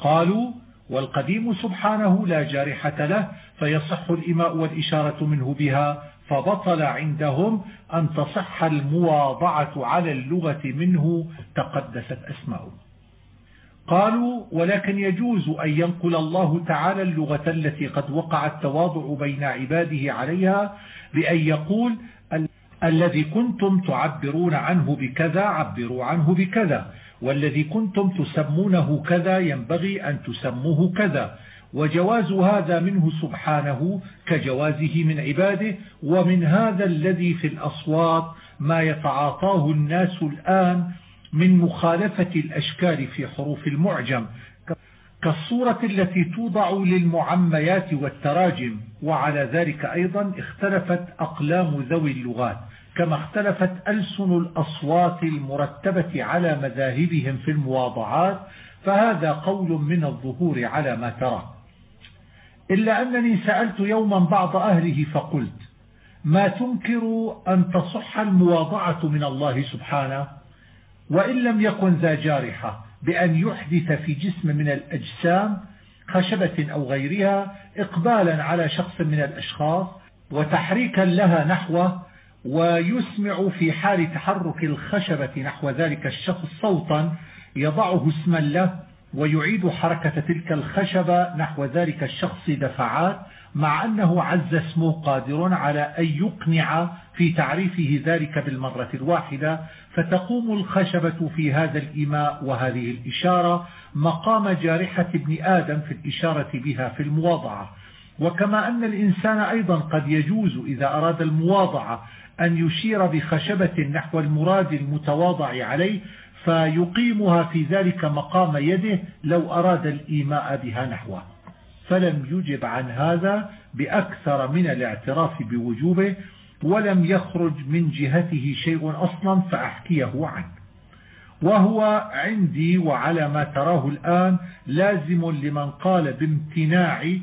قالوا والقديم سبحانه لا جارحة له فيصح الإماء والإشارة منه بها فبطل عندهم أن تصح المواضعة على اللغة منه تقدست أسماؤه قالوا ولكن يجوز أن ينقل الله تعالى اللغة التي قد وقع التواضع بين عباده عليها بأن يقول الذي كنتم تعبرون عنه بكذا عبروا عنه بكذا والذي كنتم تسمونه كذا ينبغي أن تسموه كذا. وجواز هذا منه سبحانه كجوازه من عباده ومن هذا الذي في الأصوات ما يتعاطاه الناس الآن من مخالفة الأشكال في حروف المعجم كالصورة التي توضع للمعميات والتراجم وعلى ذلك أيضا اختلفت أقلام ذوي اللغات كما اختلفت ألسن الأصوات المرتبة على مذاهبهم في المواضعات فهذا قول من الظهور على ما ترى. إلا أنني سألت يوما بعض أهله فقلت ما تنكر أن تصح المواضعة من الله سبحانه؟ وإن لم يكن ذا جارحة بأن يحدث في جسم من الأجسام خشبة أو غيرها إقبالا على شخص من الأشخاص وتحريكا لها نحوه ويسمع في حال تحرك الخشبة نحو ذلك الشخص صوتا يضعه اسما له ويعيد حركة تلك الخشبة نحو ذلك الشخص دفعات مع أنه عز اسمه قادر على أن يقنع في تعريفه ذلك بالمرة الواحدة فتقوم الخشبة في هذا الإيماء وهذه الإشارة مقام جارحة ابن آدم في الإشارة بها في المواضعة. وكما أن الإنسان أيضا قد يجوز إذا أراد المواضعة أن يشير بخشبة نحو المراد المتواضع عليه فيقيمها في ذلك مقام يده لو أراد الإيماء بها نحوه. فلم يجب عن هذا بأكثر من الاعتراف بوجوبه ولم يخرج من جهته شيء أصلا فأحكيه عنه. وهو عندي وعلى ما تراه الآن لازم لمن قال بامتناع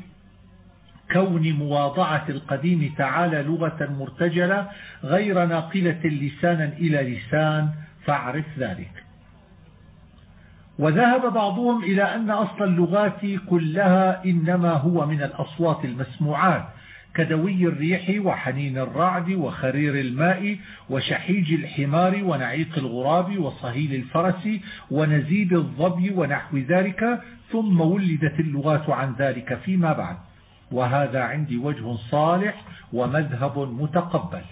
كون مواضعة القديم تعالى لغة مرتجلة غير ناقلة لسانا إلى لسان فاعرف ذلك. وذهب بعضهم إلى أن أصل اللغات كلها إنما هو من الأصوات المسموعات كدوي الريح وحنين الرعد وخرير الماء وشحيج الحمار ونعيق الغراب وصهيل الفرس ونزيد الظبي ونحو ذلك ثم ولدت اللغات عن ذلك فيما بعد. وهذا عندي وجه صالح ومذهب متقبل.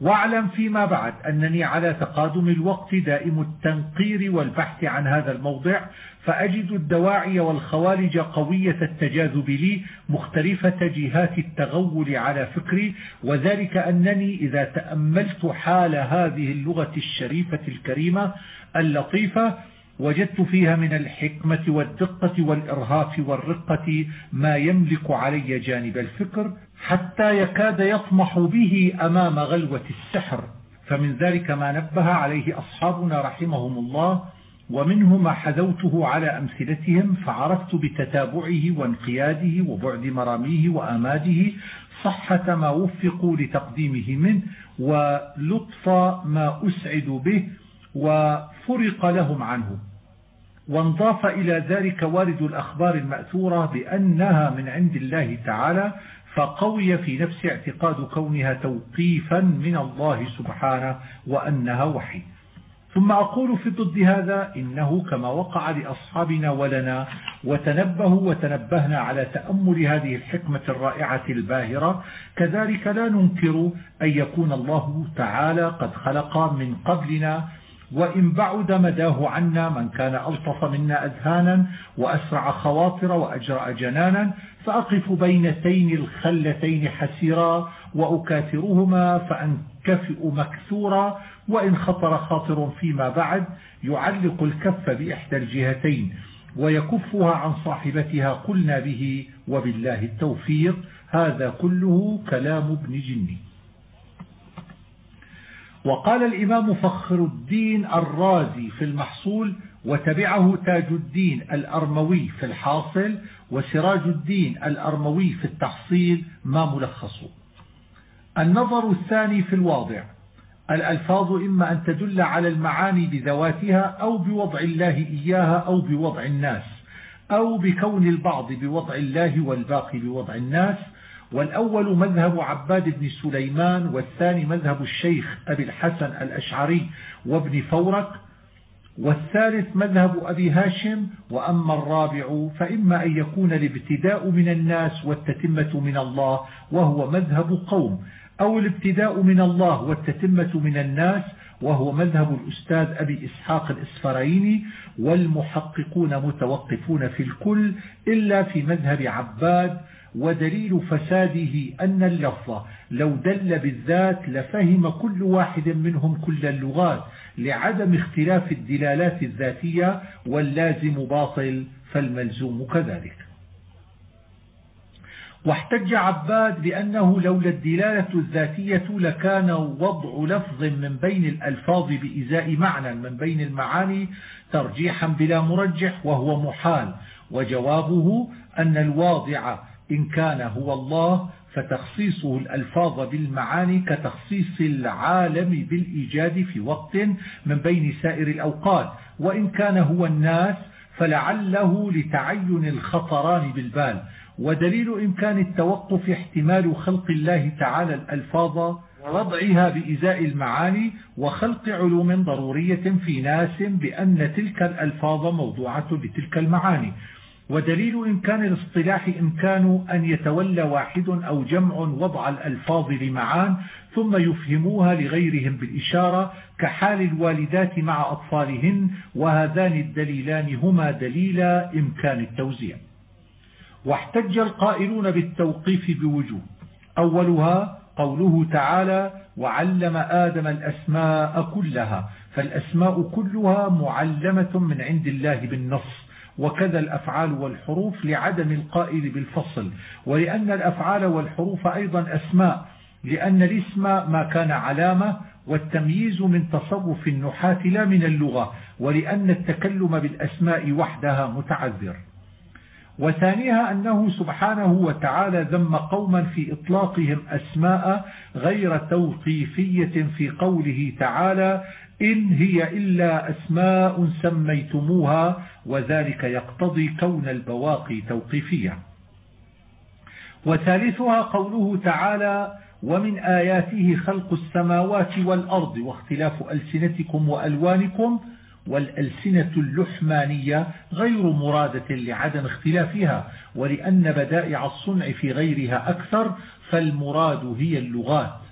واعلم فيما بعد أنني على تقادم الوقت دائم التنقير والبحث عن هذا الموضع فأجد الدواعي والخوارج قوية التجاذب لي مختلفة جهات التغول على فكري وذلك أنني إذا تأملت حال هذه اللغة الشريفة الكريمة اللطيفة وجدت فيها من الحكمة والدقة والإرهاف والرقة ما يملك علي جانب الفكر حتى يكاد يطمح به أمام غلوة السحر. فمن ذلك ما نبه عليه أصحابنا رحمهم الله ومنه ما حذوته على أمثلتهم فعرفت بتتابعه وانقياده وبعد مراميه وآماده صحة ما وفقوا لتقديمه منه ولطف ما أسعد به وفرق لهم عنه. وانضاف إلى ذلك وارد الأخبار المأثورة بأنها من عند الله تعالى فقوي في نفس اعتقاد كونها توقيفا من الله سبحانه وأنها وحي. ثم أقول في ضد هذا إنه كما وقع لأصحابنا ولنا وتنبهوا وتنبهنا على تأمل هذه الحكمة الرائعة الباهرة. كذلك لا ننكر أن يكون الله تعالى قد خلق من قبلنا وإن بعد مداه عنا من كان ألطف منا أذهانا وأسرع خواطر وأجرأ جنانا فأقف بينتين الخلتين حسيرا وأكاثرهما فأنكفئ مكثورا وإن خطر خاطر فيما بعد يعلق الكف بإحدى الجهتين ويكفها عن صاحبتها قلنا به وبالله التوفيق هذا كله كلام ابن جني. وقال الإمام فخر الدين الرازي في المحصول وتبعه تاج الدين الأرموي في الحاصل وسراج الدين الأرموي في التحصيل ما ملخصه. النظر الثاني في الواضع. الألفاظ إما أن تدل على المعاني بذواتها أو بوضع الله إياها أو بوضع الناس أو بكون البعض بوضع الله والباقي بوضع الناس والأول مذهب عباد بن سليمان والثاني مذهب الشيخ أبي الحسن الأشعري وابن فورك والثالث مذهب أبي هاشم وأما الرابع فإما أن يكون الابتداء من الناس والتتمة من الله وهو مذهب قوم أو الابتداء من الله والتتمة من الناس وهو مذهب الأستاذ أبي إسحاق الإسفرايني والمحققون متوقفون في الكل إلا في مذهب عباد ودليل فساده أن اللفظ لو دل بالذات لفهم كل واحد منهم كل اللغات لعدم اختلاف الدلالات الذاتية واللازم باطل فالملزوم كذلك. واحتج عباد بأنه لولا الدلالة الذاتية لكان وضع لفظ من بين الألفاظ بإزاء معنى من بين المعاني ترجيحا بلا مرجح وهو محال وجوابه أن الواضع إن كان هو الله فتخصيصه الألفاظ بالمعاني كتخصيص العالم بالإيجاد في وقت من بين سائر الأوقات. وإن كان هو الناس فلعله لتعين الخطران بالبال. ودليل إمكان التوقف احتمال خلق الله تعالى الألفاظ ووضعها بإزاء المعاني وخلق علوم ضرورية في ناس بأن تلك الألفاظ موضوعة بتلك المعاني. ودليل إمكان الاصطلاح إمكان أن يتولى واحد أو جمع وضع الألفاظ لمعان ثم يفهموها لغيرهم بالإشارة كحال الوالدات مع أطفالهن وهذان الدليلان هما دليلا إمكان التوزيع. واحتج القائلون بالتوقيف بوجوه. أولها قوله تعالى وعلم آدم الأسماء كلها فالأسماء كلها معلمة من عند الله بالنص. وكذا الأفعال والحروف لعدم القائل بالفصل. ولأن الأفعال والحروف أيضا أسماء لأن الاسم ما كان علامة والتمييز من تصرف النحاة لا من اللغة ولأن التكلم بالأسماء وحدها متعذر. وثانيها أنه سبحانه وتعالى ذم قوما في إطلاقهم أسماء غير توقيفية في قوله تعالى إن هي إلا أسماء سميتموها وذلك يقتضي كون البواقي توقيفية. وثالثها قوله تعالى ومن آياته خلق السماوات والأرض واختلاف ألسنتكم وألوانكم والألسنة اللحمانية غير مرادة لعدم اختلافها ولأن بدائع الصنع في غيرها أكثر فالمراد هي اللغات.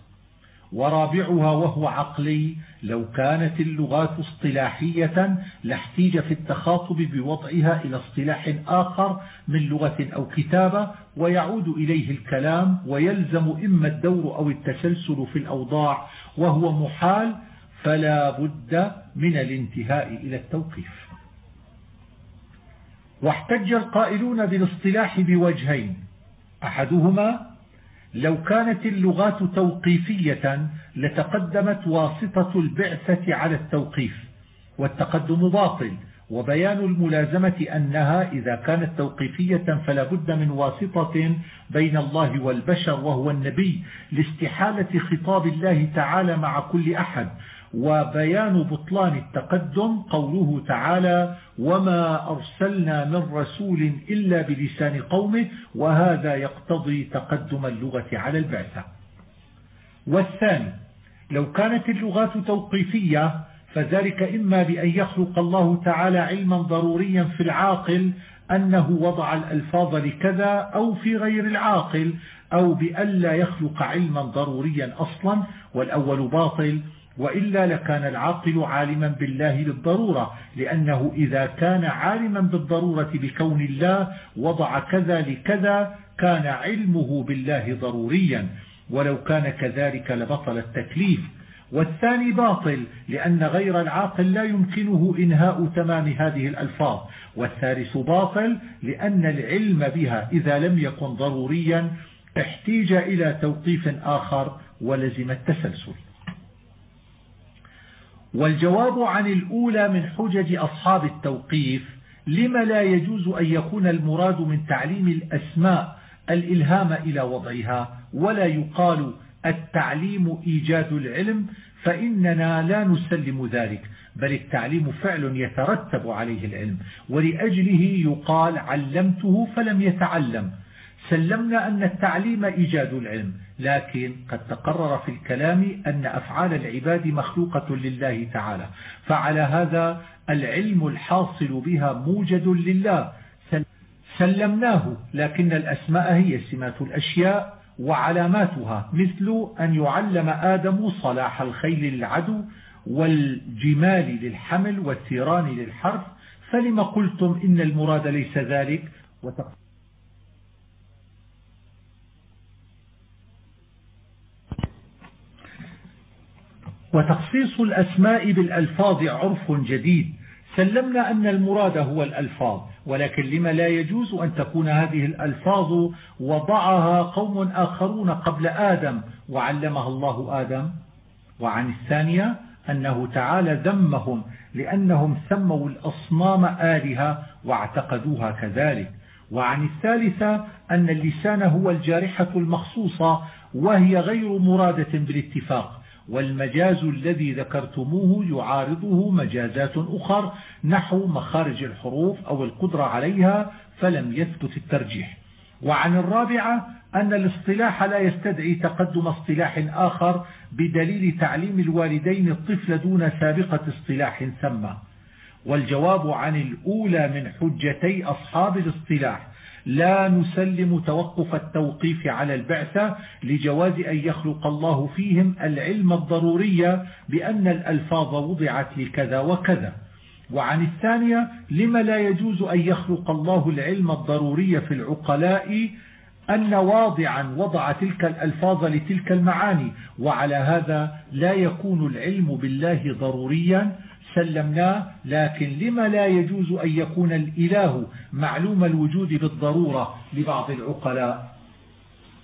ورابعها وهو عقلي لو كانت اللغات اصطلاحية لاحتيج في التخاطب بوضعها إلى اصطلاح آخر من لغة أو كتابة ويعود إليه الكلام ويلزم إما الدور أو التسلسل في الأوضاع وهو محال فلا بد من الانتهاء إلى التوقيف. واحتج القائلون بالاصطلاح بوجهين أحدهما لو كانت اللغات توقيفية لتقدمت واسطة البعثة على التوقيف والتقدم باطل وبيان الملازمة أنها إذا كانت توقيفية فلا بد من واسطة بين الله والبشر وهو النبي لاستحالة خطاب الله تعالى مع كل أحد. وبيان بطلان التقدم قوله تعالى وما أرسلنا من رسول إلا بلسان قومه وهذا يقتضي تقدم اللغة على البعثة والثاني لو كانت اللغات توقيفية فذلك إما بأن يخلق الله تعالى علما ضروريا في العاقل أنه وضع الألفاظ لكذا أو في غير العاقل أو بألا يخلق علما ضروريا أصلا والأول باطل وإلا لكان العاقل عالما بالله للضرورة لأنه إذا كان عالما بالضرورة بكون الله وضع كذا لكذا كان علمه بالله ضروريا ولو كان كذلك لبطل التكليف. والثاني باطل لأن غير العاقل لا يمكنه إنهاء تمام هذه الألفاظ. والثالث باطل لأن العلم بها إذا لم يكن ضروريا احتيج إلى توقيف آخر ولزم التسلسل. والجواب عن الأولى من حجج أصحاب التوقيف لما لا يجوز أن يكون المراد من تعليم الأسماء الإلهام إلى وضعها ولا يقال التعليم إيجاد العلم فإننا لا نسلم ذلك بل التعليم فعل يترتب عليه العلم ولأجله يقال علمته فلم يتعلم. سلمنا أن التعليم إيجاد العلم لكن قد تقرر في الكلام أن أفعال العباد مخلوقة لله تعالى فعلى هذا العلم الحاصل بها موجد لله. سلمناه لكن الأسماء هي سمات الأشياء وعلاماتها مثل أن يعلم آدم صلاح الخيل للعدو والجمال للحمل والثيران للحرف فلم قلتم إن المراد ليس ذلك؟ وتخصيص الأسماء بالألفاظ عرف جديد. سلمنا أن المراد هو الألفاظ ولكن لما لا يجوز أن تكون هذه الألفاظ وضعها قوم آخرون قبل آدم؟ وعلمها الله آدم. وعن الثانية أنه تعالى ذمهم لأنهم سموا الأصنام آلهة واعتقدوها كذلك. وعن الثالثة أن اللسان هو الجارحة المخصوصة وهي غير مرادة بالاتفاق. والمجاز الذي ذكرتموه يعارضه مجازات أخر نحو مخارج الحروف أو القدرة عليها فلم يثبت الترجيح. وعن الرابعة أن الاصطلاح لا يستدعي تقدم اصطلاح آخر بدليل تعليم الوالدين الطفل دون سابقة اصطلاح سمى والجواب عن الأولى من حجتي أصحاب الاصطلاح. لا نسلم توقف التوقيف على البعثة لجواز أن يخلق الله فيهم العلم الضروري بأن الألفاظ وضعت لكذا وكذا. وعن الثانية لما لا يجوز أن يخلق الله العلم الضروري في العقلاء أن واضعا وضع تلك الألفاظ لتلك المعاني؟ وعلى هذا لا يكون العلم بالله ضروريا سلمناه لكن لما لا يجوز أن يكون الإله معلوم الوجود بالضرورة لبعض العقلاء؟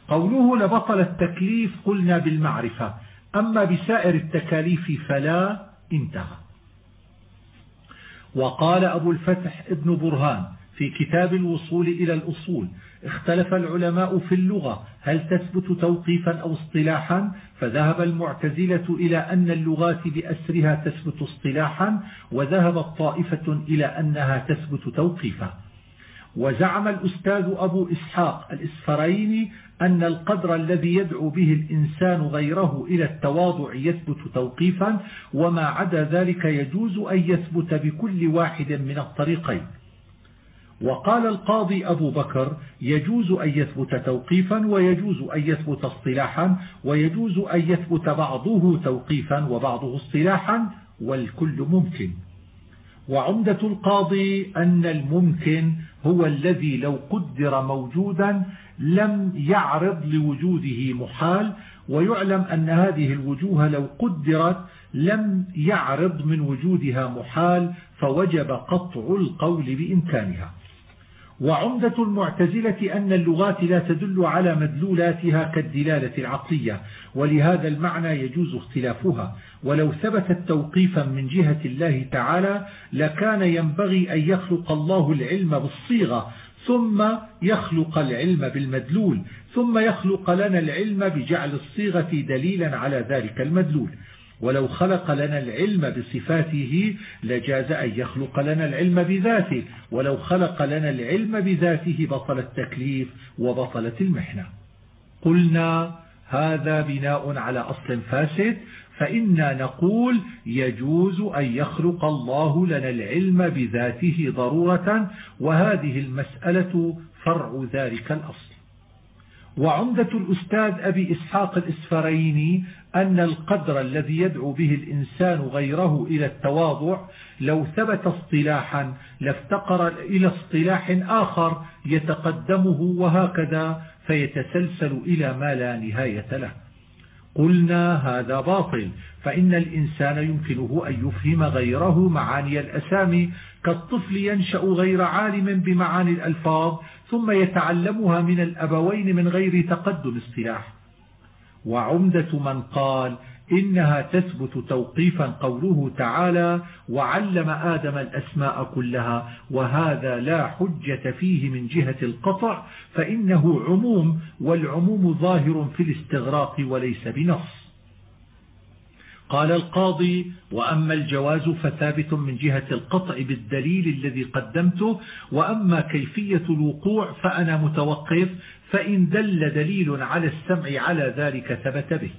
قوله لبطل التكليف قلنا بالمعرفة أما بسائر التكاليف فلا انتهى. وقال أبو الفتح ابن برهان في كتاب الوصول إلى الأصول. اختلف العلماء في اللغة. هل تثبت توقيفا أو اصطلاحا؟ فذهب المعتزلة إلى أن اللغات بأسرها تثبت اصطلاحا وذهبت طائفة إلى أنها تثبت توقيفا. وزعم الأستاذ أبو إسحاق الإسفريني أن القدر الذي يدعو به الإنسان غيره إلى التواضع يثبت توقيفا وما عدا ذلك يجوز أن يثبت بكل واحد من الطريقين. وقال القاضي أبو بكر يجوز أن يثبت توقيفا ويجوز أن يثبت اصطلاحا ويجوز أن يثبت بعضه توقيفا وبعضه اصطلاحا والكل ممكن. وعمدة القاضي أن الممكن هو الذي لو قدر موجودا لم يعرض لوجوده محال ويعلم أن هذه الوجوه لو قدرت لم يعرض من وجودها محال فوجب قطع القول بإمكانها. وعمدة المعتزلة أن اللغات لا تدل على مدلولاتها كالدلالة العقلية ولهذا المعنى يجوز اختلافها. ولو ثبتت توقيفا من جهة الله تعالى لكان ينبغي أن يخلق الله العلم بالصيغة ثم يخلق العلم بالمدلول ثم يخلق لنا العلم بجعل الصيغة دليلا على ذلك المدلول. ولو خلق لنا العلم بصفاته لجاز أن يخلق لنا العلم بذاته. ولو خلق لنا العلم بذاته بطل التكليف وبطلت المحنة. قلنا هذا بناء على أصل فاسد فإنا نقول يجوز أن يخلق الله لنا العلم بذاته ضرورة وهذه المسألة فرع ذلك الأصل. وعمدة الأستاذ أبي إسحاق الإسفريني أن القدر الذي يدعو به الإنسان غيره إلى التواضع لو ثبت اصطلاحا لافتقر إلى اصطلاح آخر يتقدمه وهكذا فيتسلسل إلى ما لا نهاية له. قلنا هذا باطل فإن الإنسان يمكنه أن يفهم غيره معاني الأسامي كالطفل ينشأ غير عالم بمعاني الألفاظ ثم يتعلمها من الأبوين من غير تقدم اصطلاح. وعمدة من قال إنها تثبت توقيفا قوله تعالى وعلم آدم الأسماء كلها وهذا لا حجة فيه من جهة القطع فإنه عموم والعموم ظاهر في الاستغراق وليس بنص. قال القاضي وأما الجواز فثابت من جهة القطع بالدليل الذي قدمته وأما كيفية الوقوع فأنا متوقف فإن دل دليل على السمع على ذلك ثبت به.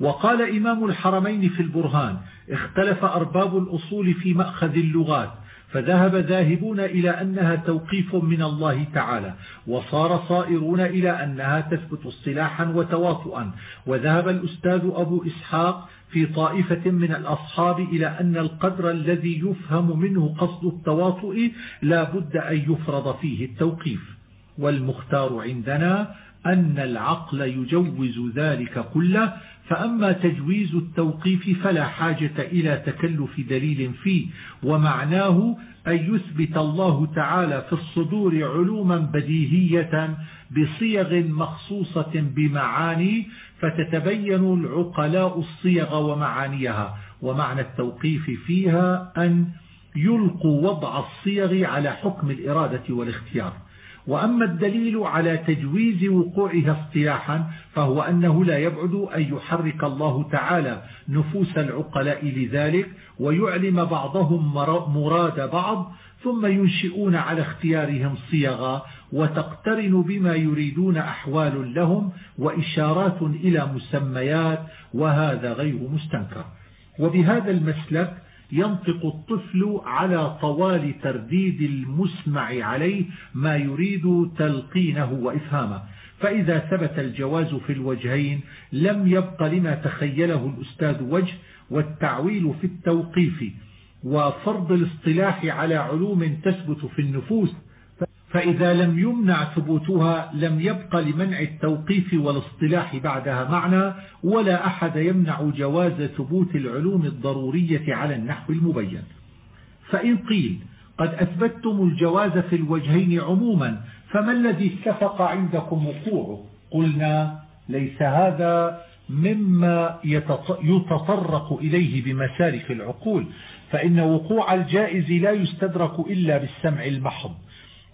وقال إمام الحرمين في البرهان اختلف أرباب الأصول في مأخذ اللغات فذهب ذاهبون إلى أنها توقيف من الله تعالى وصار صائرون إلى أنها تثبت اصطلاحا وتواطؤا. وذهب الأستاذ أبو إسحاق في طائفة من الأصحاب إلى أن القدر الذي يفهم منه قصد التواطؤ لا بد أن يفرض فيه التوقيف. والمختار عندنا أن العقل يجوز ذلك كله فأما تجويز التوقيف فلا حاجة إلى تكلف دليل فيه ومعناه أن يثبت الله تعالى في الصدور علوما بديهية بصيغ مخصوصة بمعاني فتتبين العقلاء الصيغ ومعانيها ومعنى التوقيف فيها أن يلقوا وضع الصيغ على حكم الإرادة والاختيار. وأما الدليل على تجويز وقوعها اصطلاحا فهو أنه لا يبعد أن يحرك الله تعالى نفوس العقلاء لذلك ويعلم بعضهم مراد بعض ثم ينشئون على اختيارهم صيغا وتقترن بما يريدون أحوال لهم وإشارات إلى مسميات وهذا غير مستنكر. وبهذا المسلك ينطق الطفل على طوال ترديد المسمع عليه ما يريد تلقينه وإفهامه. فإذا ثبت الجواز في الوجهين لم يبق لما تخيله الأستاذ وجه والتعويل في التوقيف وفرض الاصطلاح على علوم تثبت في النفوس فإذا لم يمنع ثبوتها لم يبق لمنع التوقيف والاصطلاح بعدها معنى ولا أحد يمنع جواز ثبوت العلوم الضرورية على النحو المبين. فإن قيل قد أثبتتم الجواز في الوجهين عموما فما الذي اتفق عندكم وقوعه؟ قلنا ليس هذا مما يتطرق إليه بمسالك العقول فإن وقوع الجائز لا يستدرك إلا بالسمع المحض.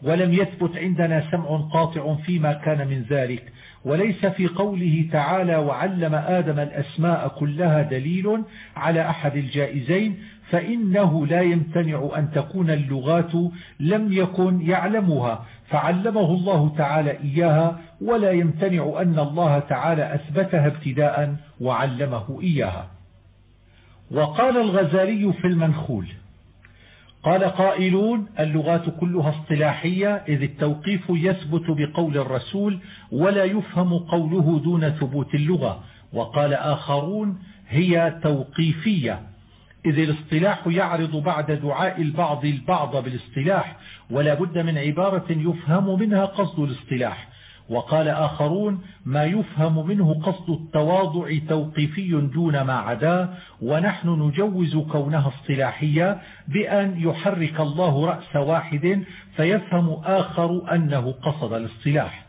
ولم يثبت عندنا سمع قاطع فيما كان من ذلك. وليس في قوله تعالى وعلم آدم الأسماء كلها دليل على أحد الجائزين فإنه لا يمتنع أن تكون اللغات لم يكن يعلمها. فعلمه الله تعالى إياها ولا يمتنع أن الله تعالى أثبتها ابتداء وعلمه إياها. وقال الغزالي في المنخول قال قائلون اللغات كلها اصطلاحية إذ التوقيف يثبت بقول الرسول ولا يفهم قوله دون ثبوت اللغة. وقال آخرون هي توقيفية إذ الاصطلاح يعرض بعد دعاء البعض البعض بالاصطلاح ولا بد من عبارة يفهم منها قصد الاصطلاح. وقال آخرون ما يفهم منه قصد التواضع توقيفي دون ما عداه ونحن نجوز كونها اصطلاحية بأن يحرك الله رأس واحد فيفهم آخر أنه قصد الاصطلاح.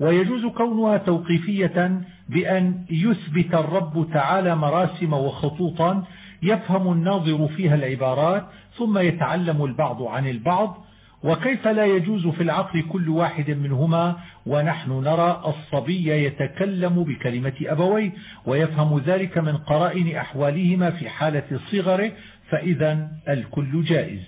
ويجوز كونها توقيفية بأن يثبت الرب تعالى مراسم وخطوطا يفهم الناظر فيها العبارات ثم يتعلم البعض عن البعض وكيف لا يجوز في العقل كل واحد منهما ونحن نرى الصبي يتكلم بكلمة أبوي ويفهم ذلك من قرائن أحوالهما في حالة صغره فإذا الكل جائز.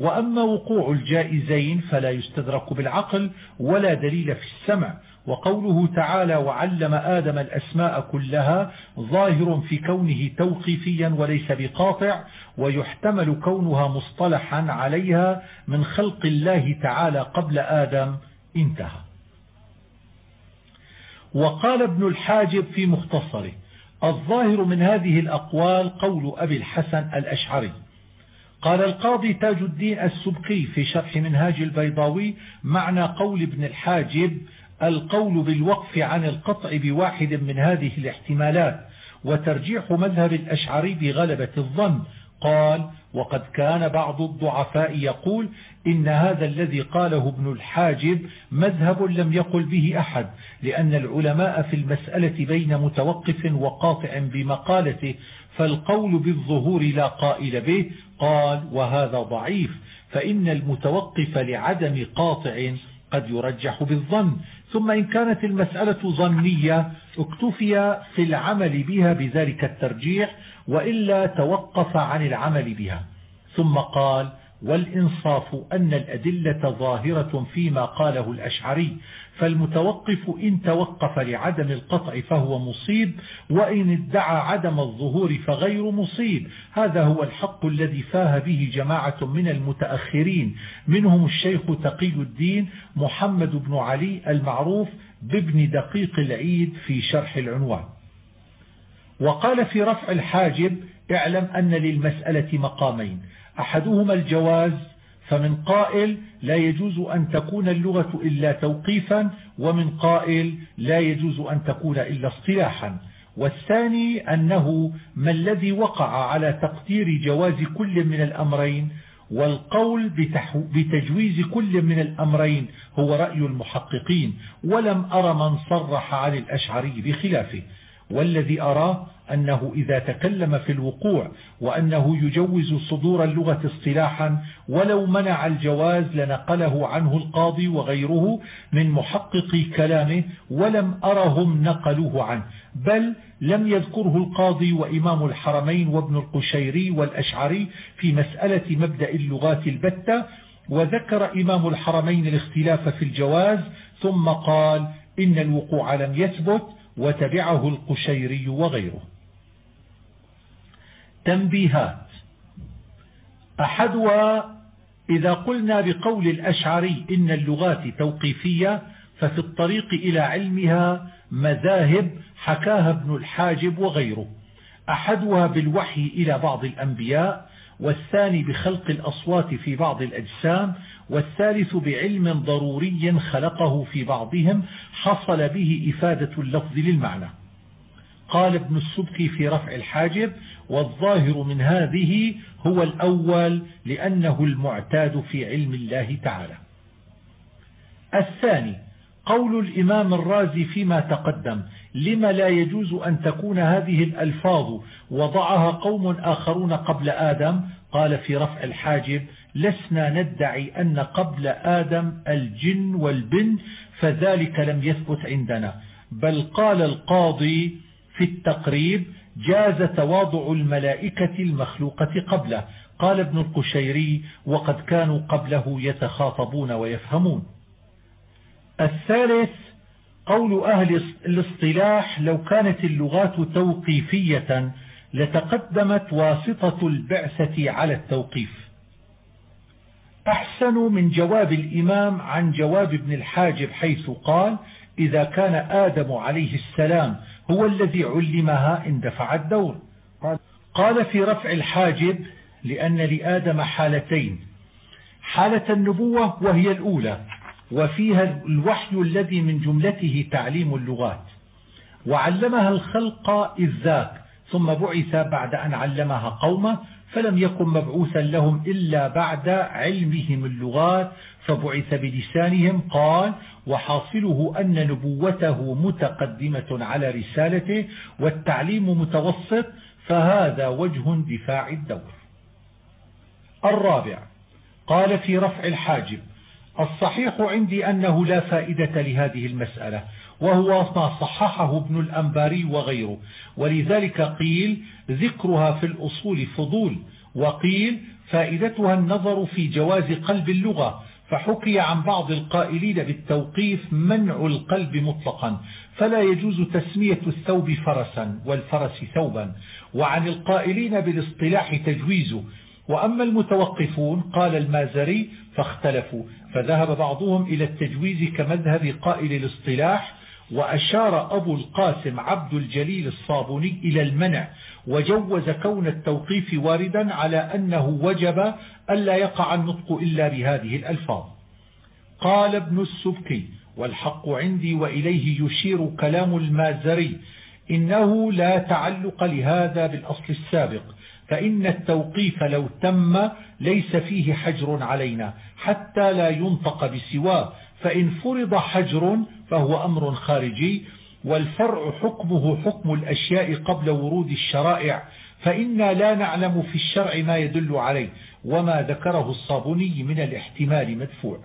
وأما وقوع الجائزين فلا يستدرك بالعقل ولا دليل في السمع. وقوله تعالى وعلم آدم الأسماء كلها ظاهر في كونه توقيفيا وليس بقاطع ويحتمل كونها مصطلحا عليها من خلق الله تعالى قبل آدم انتهى. وقال ابن الحاجب في مختصره الظاهر من هذه الأقوال قول أبي الحسن الأشعري. قال القاضي تاج الدين السبكي في شرح منهاج البيضاوي معنى قول ابن الحاجب القول بالوقف عن القطع بواحد من هذه الاحتمالات وترجيح مذهب الأشعري بغلبة الظن. قال وقد كان بعض الضعفاء يقول إن هذا الذي قاله ابن الحاجب مذهب لم يقل به أحد لأن العلماء في المسألة بين متوقف وقاطع بمقالته فالقول بالظهور لا قائل به. قال وهذا ضعيف فإن المتوقف لعدم قاطع قد يرجح بالظن. ثم إن كانت المسألة ظنية اكتفي في العمل بها بذلك الترجيح وإلا توقف عن العمل بها. ثم قال والإنصاف أن الأدلة ظاهرة فيما قاله الأشعري فالمتوقف إن توقف لعدم القطع فهو مصيب وإن ادعى عدم الظهور فغير مصيب. هذا هو الحق الذي فاه به جماعة من المتأخرين. منهم الشيخ تقي الدين محمد بن علي المعروف بابن دقيق العيد في شرح العنوان. وقال في رفع الحاجب اعلم أن للمسألة مقامين. أحدهما الجواز فمن قائل لا يجوز أن تكون اللغة إلا توقيفا ومن قائل لا يجوز أن تكون إلا اصطلاحا. والثاني أنه ما الذي وقع على تقدير جواز كل من الأمرين والقول بتجويز كل من الأمرين هو رأي المحققين ولم أر من صرح عن الأشعري بخلافه. والذي أراه أنه إذا تكلم في الوقوع وأنه يجوز صدور اللغة اصطلاحا ولو منع الجواز لنقله عنه القاضي وغيره من محقق كلامه ولم أرهم نقلوه عنه بل لم يذكره القاضي وإمام الحرمين وابن القشيري والأشعري في مسألة مبدأ اللغات البتة وذكر إمام الحرمين الاختلاف في الجواز ثم قال إن الوقوع لم يثبت وتبعه القشيري وغيره. تنبيهات. أحدها إذا قلنا بقول الأشعري إن اللغات توقيفية ففي الطريق إلى علمها مذاهب حكاها ابن الحاجب وغيره. أحدها بالوحي إلى بعض الأنبياء والثاني بخلق الأصوات في بعض الأجسام والثالث بعلم ضروري خلقه في بعضهم حصل به إفادة اللفظ للمعنى. قال ابن السبكي في رفع الحاجب والظاهر من هذه هو الأول لأنه المعتاد في علم الله تعالى. الثاني قول الإمام الرازي فيما تقدم لما لا يجوز أن تكون هذه الألفاظ وضعها قوم آخرون قبل آدم؟ قال في رفع الحاجب لسنا ندعي أن قبل آدم الجن والبن فذلك لم يثبت عندنا. بل قال القاضي في التقريب جاز تواضع الملائكة المخلوقة قبله. قال ابن القشيري وقد كانوا قبله يتخاطبون ويفهمون. الثالث قول أهل الاصطلاح لو كانت اللغات توقيفية لتقدمت واسطة البعثة على التوقيف. أحسن من جواب الإمام عن جواب ابن الحاجب حيث قال إذا كان آدم عليه السلام هو الذي علمها اندفع الدور. قال في رفع الحاجب لأن لآدم حالتين حالة النبوة وهي الأولى وفيها الوحي الذي من جملته تعليم اللغات. وعلمها الخلق إذ ذاك ثم بعث بعد أن علمها قومه فلم يكن مبعوثا لهم إلا بعد علمهم اللغات فبعث بلسانهم قال وحاصله أن نبوته متقدمة على رسالته والتعليم متوسط فهذا وجه دفاع الدور. الرابع قال في رفع الحاجب الصحيح عندي أنه لا فائدة لهذه المسألة وهو ما صححه ابن الأنباري وغيره. ولذلك قيل ذكرها في الأصول فضول وقيل فائدتها النظر في جواز قلب اللغة فحكي عن بعض القائلين بالتوقيف منع القلب مطلقا فلا يجوز تسمية الثوب فرسا والفرس ثوبا. وعن القائلين بالاصطلاح تجويزه. وأما المتوقفون قال المازري فاختلفوا. فذهب بعضهم إلى التجويز كمذهب قائل الاصطلاح وأشار أبو القاسم عبد الجليل الصابوني إلى المنع وجوز كون التوقيف واردا على أنه وجب ألا يقع النطق إلا بهذه الألفاظ. قال ابن السبكي والحق عندي وإليه يشير كلام المازري إنه لا تعلق لهذا بالأصل السابق فإن التوقيف لو تم ليس فيه حجر علينا حتى لا ينطق بسواه. فإن فرض حجر فهو أمر خارجي والفرع حكمه حكم الأشياء قبل ورود الشرائع. فإنا لا نعلم في الشرع ما يدل عليه وما ذكره الصابوني من الاحتمال مدفوع.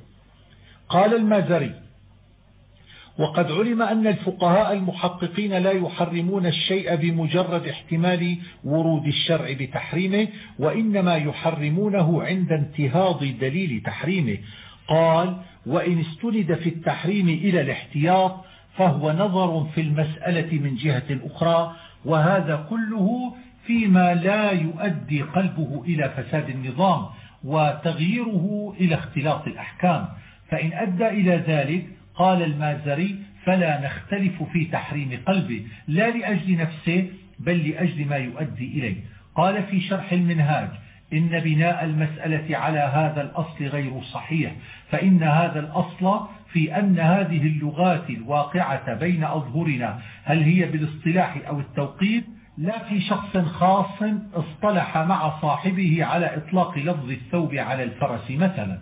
قال المازري وقد علم أن الفقهاء المحققين لا يحرمون الشيء بمجرد احتمال ورود الشرع بتحريمه وإنما يحرمونه عند انتهاض دليل تحريمه. قال وإن استند في التحريم إلى الاحتياط فهو نظر في المسألة من جهة أخرى وهذا كله فيما لا يؤدي قلبه إلى فساد النظام وتغييره إلى اختلاط الأحكام. فإن أدى إلى ذلك قال المازري فلا نختلف في تحريم قلبه لا لأجل نفسه بل لأجل ما يؤدي إليه. قال في شرح المنهاج إن بناء المسألة على هذا الأصل غير صحيح فإن هذا الأصل في أن هذه اللغات الواقعة بين أظهرنا هل هي بالاصطلاح أو التوقيت؟ لا في شخص خاص اصطلح مع صاحبه على إطلاق لفظ الثوب على الفرس مثلا.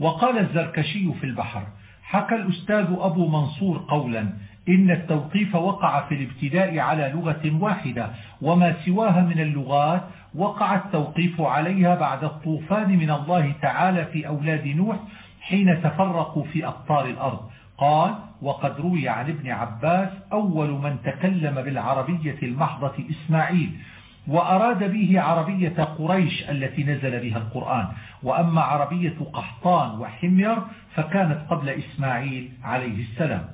وقال الزركشي في البحر حكى الأستاذ أبو منصور قولا إن التوقيف وقع في الابتداء على لغة واحدة وما سواها من اللغات وقع التوقيف عليها بعد الطوفان من الله تعالى في أولاد نوح حين تفرقوا في أقطار الأرض. قال وقد روي عن ابن عباس أول من تكلم بالعربية المحضة إسماعيل وأراد به عربية قريش التي نزل بها القرآن. وأما عربية قحطان وحمير فكانت قبل إسماعيل عليه السلام.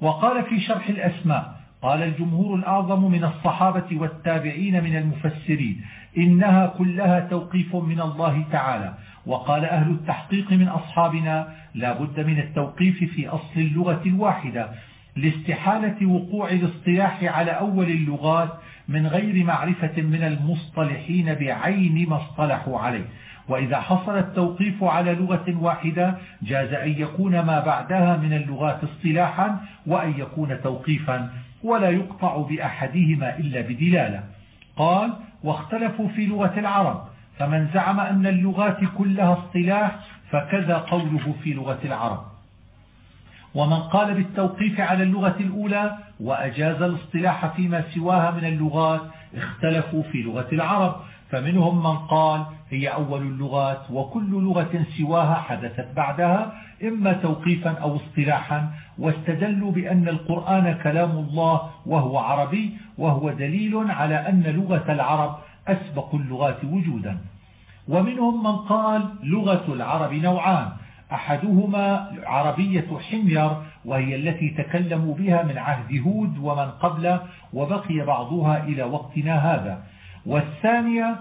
وقال في شرح الأسماء قال الجمهور الأعظم من الصحابة والتابعين من المفسرين إنها كلها توقيف من الله تعالى. وقال أهل التحقيق من أصحابنا لا بد من التوقيف في أصل اللغة الواحدة لاستحالة وقوع الاصطلاح على أول اللغات من غير معرفة من المصطلحين بعين ما اصطلحوا عليه. وإذا حصل التوقيف على لغة واحدة جاز أن يكون ما بعدها من اللغات اصطلاحا وأن يكون توقيفا ولا يقطع بأحدهما إلا بدلالة. قال واختلفوا في لغة العرب فمن زعم أن اللغات كلها اصطلاح فكذا قوله في لغة العرب. ومن قال بالتوقيف على اللغة الأولى وأجاز الاصطلاح فيما سواها من اللغات اختلفوا في لغة العرب. فمنهم من قال هي أول اللغات وكل لغة سواها حدثت بعدها إما توقيفا أو اصطلاحا. واستدلوا بأن القرآن كلام الله وهو عربي وهو دليل على أن لغة العرب أسبق اللغات وجودا. ومنهم من قال لغة العرب نوعان. أحدهما عربية حمير وهي التي تكلموا بها من عهد هود ومن قبله وبقي بعضها إلى وقتنا هذا. والثانية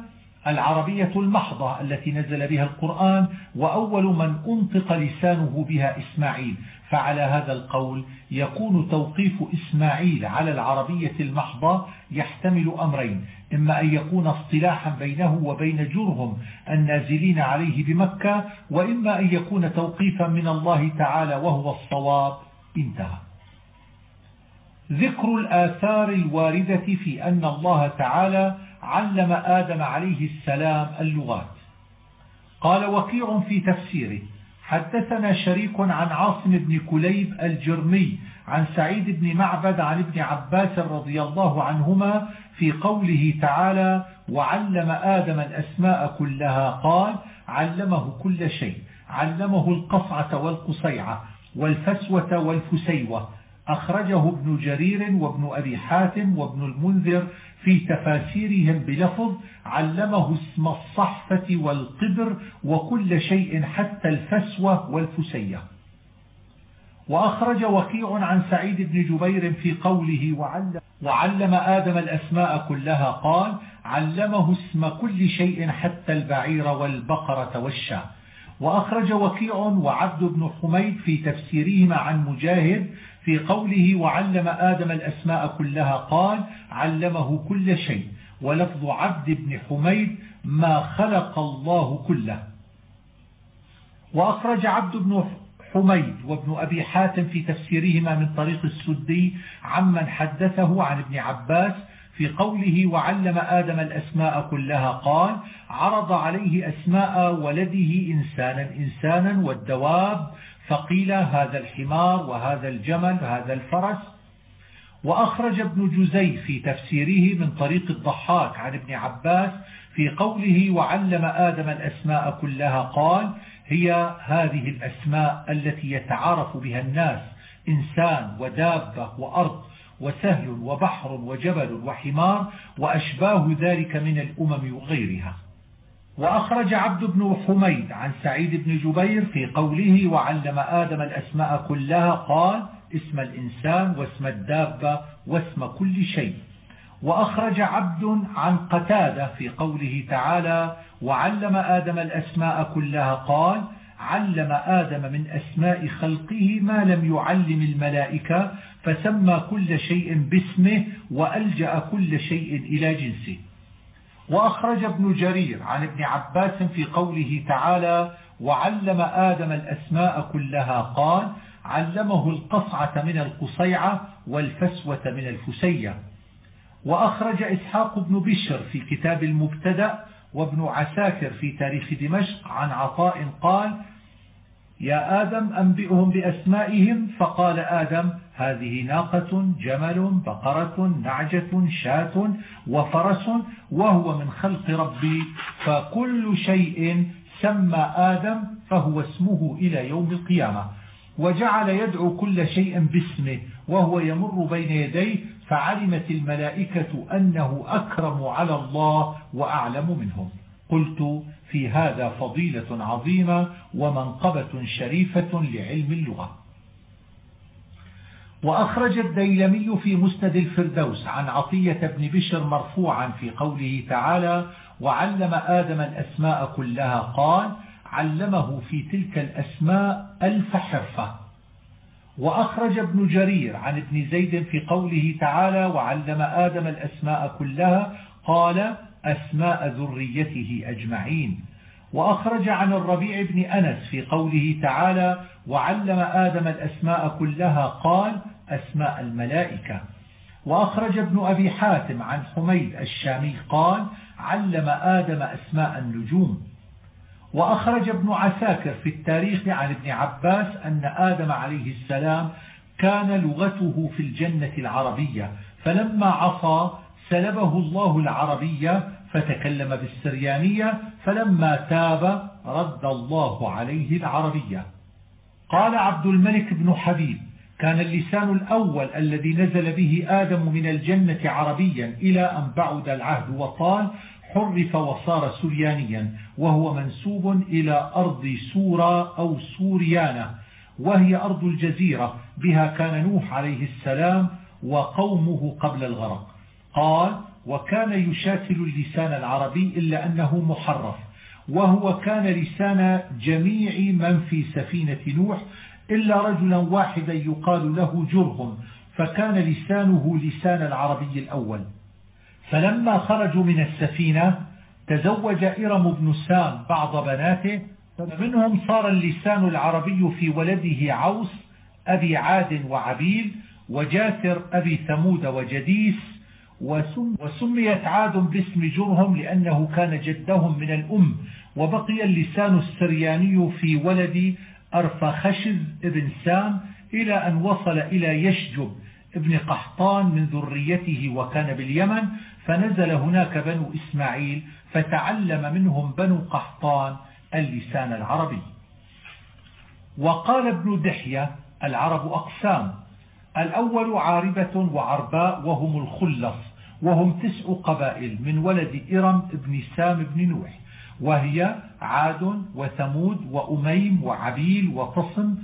العربية المحضة التي نزل بها القرآن وأول من أنطق لسانه بها إسماعيل. فعلى هذا القول يكون توقيف إسماعيل على العربية المحضة يحتمل أمرين. إما أن يكون اصطلاحا بينه وبين جرهم النازلين عليه بمكة وإما أن يكون توقيفا من الله تعالى وهو الصواب. انتهى. ذكر الآثار الواردة في أن الله تعالى علم آدم عليه السلام اللغات. قال وكيع في تفسيره حدثنا شريك عن عاصم بن كليب الجرمي عن سعيد بن معبد عن ابن عباس رضي الله عنهما في قوله تعالى وعلم آدم الأسماء كلها قال علمه كل شيء علمه القصعة والقصيعة والفسوة والفسيوة أخرجه ابن جرير وابن أبي حاتم وابن المنذر في تفاسيرهم بلفظ علمه اسم الصحفة والقدر وكل شيء حتى الفسوة والفسية وأخرج وكيع عن سعيد بن جبير في قوله وعلم, وعلم آدم الأسماء كلها قال علمه اسم كل شيء حتى البعير والبقرة والشاة. وأخرج وكيع وعبد بن حميد في تفسيرهما عن مجاهد في قوله وعلم آدم الأسماء كلها قال علمه كل شيء. ولفظ عبد بن حميد ما خلق الله كله. وأخرج عبد بن حميد وابن أبي حاتم في تفسيرهما من طريق السدي عمن حدثه عن ابن عباس في قوله وعلم آدم الأسماء كلها قال عرض عليه أسماء ولده إنسانا إنسانا والدواب فقيل هذا الحمار وهذا الجمل هذا الفرس. وأخرج ابن جزي في تفسيره من طريق الضحاك عن ابن عباس في قوله وعلم آدم الأسماء كلها قال هي هذه الأسماء التي يتعارف بها الناس إنسان ودابة وأرض وسهل وبحر وجبل وحمار وأشباه ذلك من الأمم وغيرها. وأخرج عبد بن حميد عن سعيد بن جبير في قوله وعلم آدم الأسماء كلها قال اسم الإنسان واسم الدابة واسم كل شيء. وأخرج عبد عن قتادة في قوله تعالى وعلم آدم الأسماء كلها قال علم آدم من أسماء خلقه ما لم يعلم الملائكة فسمى كل شيء باسمه وألجأ كل شيء إلى جنسه. وأخرج ابن جرير عن ابن عباس في قوله تعالى وعلم آدم الأسماء كلها قال علمه القصعة من القصيعة والفسوة من الفسية. وأخرج إسحاق بن بشر في كتاب المبتدأ وابن عساكر في تاريخ دمشق عن عطاء قال يا آدم أنبئهم بأسمائهم. فقال آدم هذه ناقة جمل بقرة نعجة شاة وفرس وهو من خلق ربي. فكل شيء سمى آدم فهو اسمه إلى يوم القيامة. وجعل يدعو كل شيء باسمه وهو يمر بين يديه فعلمت الملائكة أنه أكرم على الله وأعلم منهم. قلت في هذا فضيلة عظيمة ومنقبة شريفة لعلم اللغة. وأخرج الديلمي في مسند الفردوس عن عطية بن بشر مرفوعا في قوله تعالى وعلم آدم الأسماء كلها قال علمه في تلك الأسماء ألف حرفة. وأخرج ابن جرير عن ابن زيد في قوله تعالى وعلم آدم الأسماء كلها قال أسماء ذريته أجمعين وأخرج عن الربيع بن أنس في قوله تعالى وعلم آدم الأسماء كلها قال أسماء الملائكة وأخرج ابن أبي حاتم عن حميد الشامي قال علم آدم أسماء النجوم وأخرج ابن عساكر في التاريخ عن ابن عباس أن آدم عليه السلام كان لغته في الجنة العربية فلما عصى سلبه الله العربية فتكلم بالسريانية فلما تاب رد الله عليه العربية. قال عبد الملك بن حبيب كان اللسان الأول الذي نزل به آدم من الجنة عربيا إلى أن بعد العهد وطال حرف وصار سريانيا وهو منسوب إلى أرض سورة أو سوريانة وهي أرض الجزيرة بها كان نوح عليه السلام وقومه قبل الغرق. قال وكان يشاكل اللسان العربي إلا أنه محرف وهو كان لسان جميع من في سفينة نوح إلا رجلا واحدا يقال له جرهم فكان لسانه لسان العربي الأول. فلما خرجوا من السفينة تزوج إرم بن سام بعض بناته فمنهم صار اللسان العربي في ولده عوس أبي عاد وعبيل وجاسر أبي ثمود وجديس وسميت عاد باسم جرهم لأنه كان جدهم من الأم وبقي اللسان السرياني في ولد أرفخشز ابن سام إلى أن وصل إلى يشجب ابن قحطان من ذريته وكان باليمن فنزل هناك بنو إسماعيل فتعلم منهم بنو قحطان اللسان العربي. وقال ابن دحية العرب أقسام الأول عاربة وعرباء وهم الخلص وهم تسع قبائل من ولد إرم ابن سام بن نوح. وهي عاد وثمود وأميم وعبيل وطصم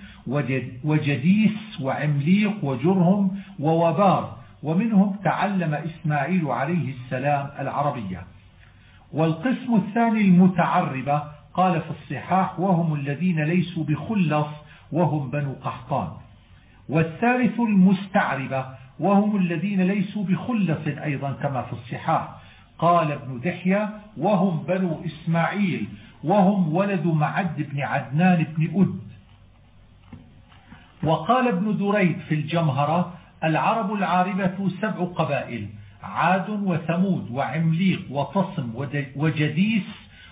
وجديس وعمليق وجرهم ووبار. ومنهم تعلم إسماعيل عليه السلام العربية. والقسم الثاني المتعربة قال في الصحاح وهم الذين ليسوا بخلص وهم بنو قحطان. والثالث المستعربة وهم الذين ليسوا بخلص أيضا كما في الصحاح. قال ابن دحية وهم بنو إسماعيل وهم ولد معد بن عدنان بن أد. وقال ابن دريد في الجمهرة العرب العاربة سبع قبائل عاد وثمود وعمليق وطصم وجديس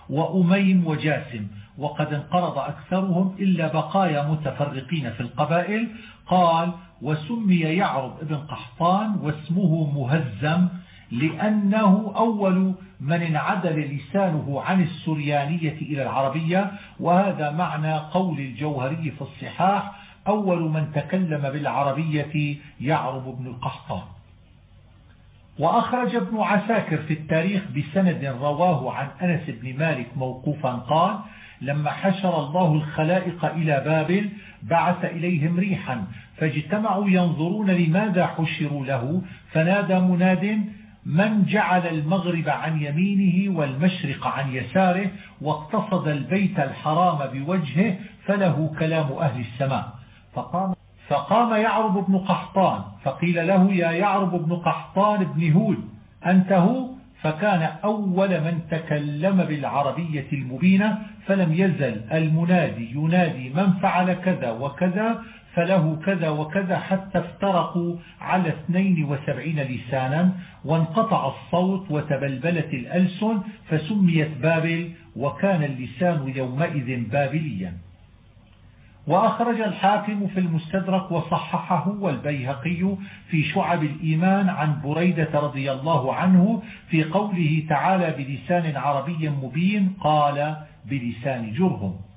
وأميم وجاسم. وقد انقرض أكثرهم إلا بقايا متفرقين في القبائل. قال وسمي يعرب ابن قحطان واسمه مهزم لأنه أول من انعدل لسانه عن السريانية إلى العربية وهذا معنى قول الجوهري في الصحاح أول من تكلم بالعربية يعرب ابن القحطان. وأخرج ابن عساكر في التاريخ بسند رواه عن أنس بن مالك موقوفا قال لما حشر الله الخلائق إلى بابل بعث إليهم ريحا فاجتمعوا ينظرون لماذا حشروا له فنادى مناد من جعل المغرب عن يمينه والمشرق عن يساره واقتصد البيت الحرام بوجهه فله كلام أهل السماء. فقام, فقام يعرب بن قحطان. فقيل له يا يعرب بن قحطان بن هود أنت هو؟ فكان أول من تكلم بالعربية المبينة فلم يزل المنادي ينادي من فعل كذا وكذا فله كذا وكذا حتى افترقوا على 72 لسانا وانقطع الصوت وتبلبلت الألسن فسميت بابل وكان اللسان يومئذ بابليا. وأخرج الحاكم في المستدرك وصححه والبيهقي في شعب الإيمان عن بريدة رضي الله عنه في قوله تعالى بلسان عربي مبين قال بلسان جرهم.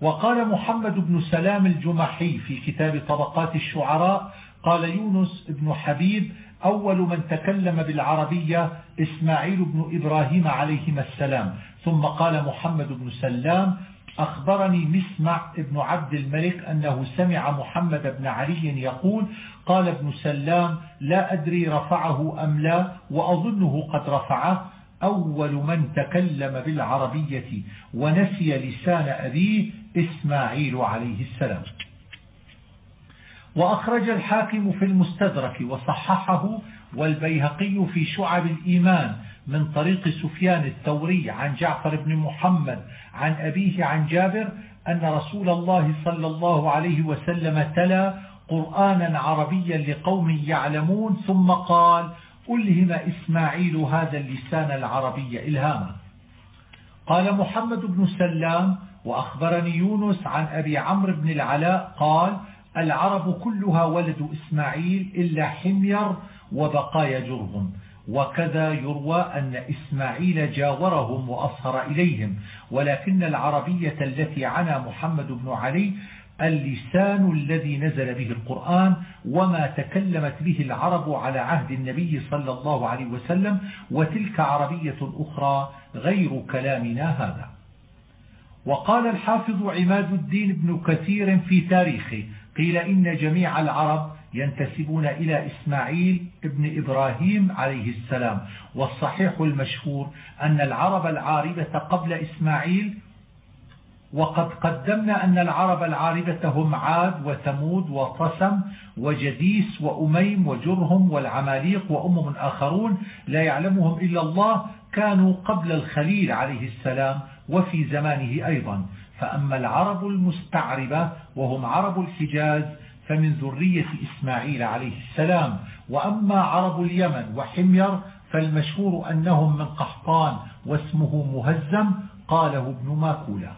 وقال محمد بن سلام الجمحي في كتاب طبقات الشعراء قال يونس بن حبيب أول من تكلم بالعربية إسماعيل بن إبراهيم عليهما السلام. ثم قال محمد بن سلام أخبرني مسمع ابن عبد الملك أنه سمع محمد بن علي يقول قال ابن سلام لا أدري رفعه أم لا وأظنه قد رفعه. أول من تكلم بالعربية ونسي لسان أبيه إسماعيل عليه السلام. وأخرج الحاكم في المستدرك وصححه والبيهقي في شعب الإيمان من طريق سفيان الثوري عن جعفر بن محمد عن أبيه عن جابر أن رسول الله صلى الله عليه وسلم تلا قرآنا عربيا لقوم يعلمون ثم قال ألهم إسماعيل هذا اللسان العربي إلهاما. قال محمد بن سلام وأخبرني يونس عن أبي عمرو بن العلاء قال العرب كلها ولد إسماعيل إلا حمير وبقايا جرهم. وكذا يروى أن إسماعيل جاورهم وأصهر إليهم. ولكن العربية التي عنا محمد بن علي اللسان الذي نزل به القرآن وما تكلمت به العرب على عهد النبي صلى الله عليه وسلم وتلك عربية أخرى غير كلامنا هذا. وقال الحافظ عماد الدين بن كثير في تاريخه قيل إن جميع العرب ينتسبون إلى إسماعيل ابن إبراهيم عليه السلام. والصحيح المشهور أن العرب العاربة قبل إسماعيل وقد قدمنا أن العرب العاربة هم عاد وثمود وطسم وجديس وأميم وجرهم والعماليق وأمم آخرون لا يعلمهم إلا الله كانوا قبل الخليل عليه السلام وفي زمانه أيضا. فأما العرب المستعربة وهم عرب الحجاز فمن ذرية إسماعيل عليه السلام. وأما عرب اليمن وحمير فالمشهور أنهم من قحطان واسمه مهزم قاله ابن ماكولة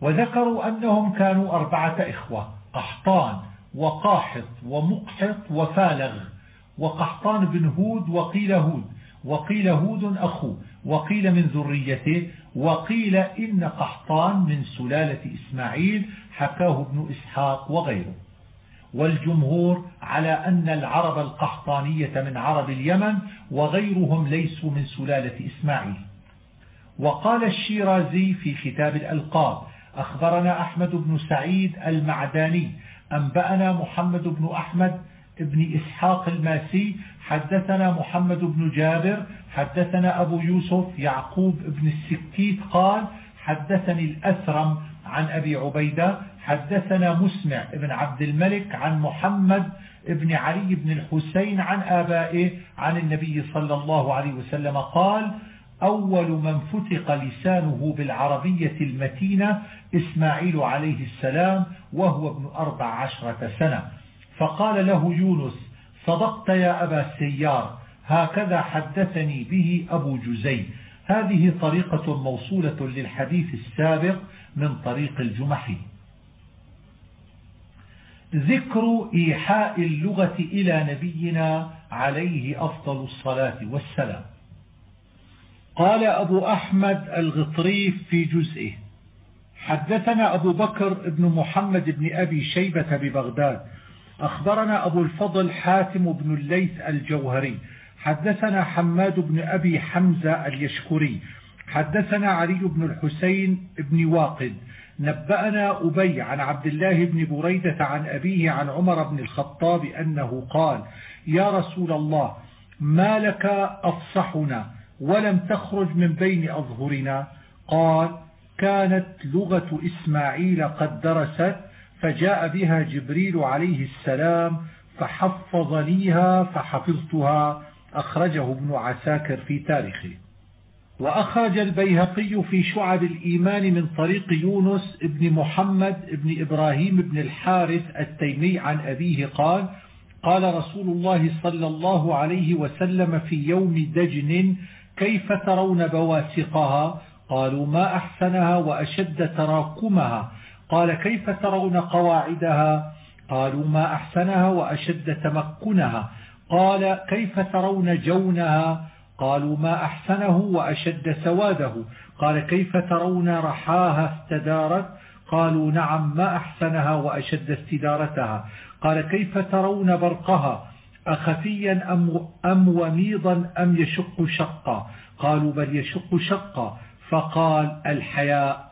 وذكروا أنهم كانوا أربعة إخوة قحطان وقاحط ومقحط وفالغ. وقحطان بن هود وقيل هود وقيل هود أخوه وقيل من ذريته وقيل إن قحطان من سلالة إسماعيل حكاه ابن إسحاق وغيره. والجمهور على أن العرب القحطانية من عرب اليمن وغيرهم ليسوا من سلالة إسماعيل. وقال الشيرازي في كتاب الألقاب أخبرنا أحمد بن سعيد المعداني أنبأنا محمد بن أحمد بن إسحاق الماسي حدثنا محمد بن جابر حدثنا أبو يوسف يعقوب بن السكيت قال حدثني الأثرم عن أبي عبيدة حدثنا مسمع بن عبد الملك عن محمد بن علي بن الحسين عن آبائه عن النبي صلى الله عليه وسلم قال أول من فتق لسانه بالعربية المتينة إسماعيل عليه السلام وهو ابن أربع عشرة سنة. فقال له يونس صدقت يا أبا السيار. هكذا حدثني به أبو جزي. هذه طريقة موصولة للحديث السابق من طريق الجمحي. ذكر إيحاء اللغة إلى نبينا عليه أفضل الصلاة والسلام. قال أبو أحمد الغطريف في جزئه حدثنا أبو بكر بن محمد بن أبي شيبة ببغداد أخبرنا أبو الفضل حاتم بن الليث الجوهري حدثنا حماد بن أبي حمزة اليشكري حدثنا علي بن الحسين بن واقد نبأنا أبي عن عبد الله بن بريدة عن أبيه عن عمر بن الخطاب أنه قال يا رسول الله ما لك أفصحنا ولم تخرج من بين أظهرنا؟ قال كانت لغة إسماعيل قد درست فجاء بها جبريل عليه السلام فحفظنيها فحفظتها. أخرجه ابن عساكر في تاريخه. وأخرج البيهقي في شعب الإيمان من طريق يونس ابن محمد ابن إبراهيم بن الحارث التيمي عن أبيه قال قال رسول الله صلى الله عليه وسلم في يوم دجن كيف ترون بواسقها؟ قالوا ما أحسنها وأشد تراكمها. قال كيف ترون قواعدها؟ قالوا ما أحسنها وأشد تمكنها. قال كيف ترون جونها؟ قالوا ما أحسنه وأشد سواده. قال كيف ترون رحاها استدارت؟ قالوا نعم ما أحسنها وأشد استدارتها. قال كيف ترون برقها؟ أخفيا أم, أم وميضا أم يشق شقا؟ قالوا بل يشق شقا. فقال الحياء.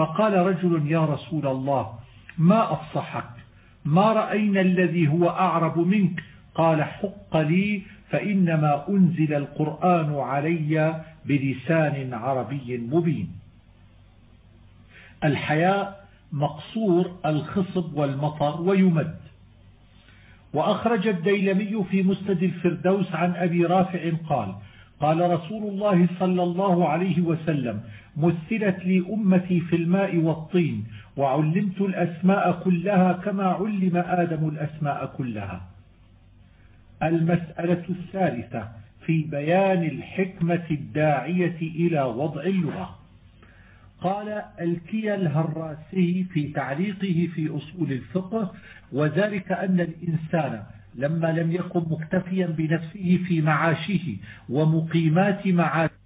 فقال رجل يا رسول الله ما أفصحك؟ ما رأينا الذي هو أعرب منك؟ قال حق لي فإنما أنزل القرآن علي بلسان عربي مبين. الحياء مقصور الخصب والمطر ويمد. وأخرج الديلمي في مسند الفردوس عن أبي رافع قال قال رسول الله صلى الله عليه وسلم مثلت لي أمتي في الماء والطين وعلمت الأسماء كلها كما علم آدم الأسماء كلها. المسألة الثالثة في بيان الحكمة الداعية إلى وضع اللغة. قال الكي الهراسي في تعليقه في أصول الفقه وذلك أن الإنسان لما لم يكن مكتفيا بنفسه في معاشه ومقيمات معاشه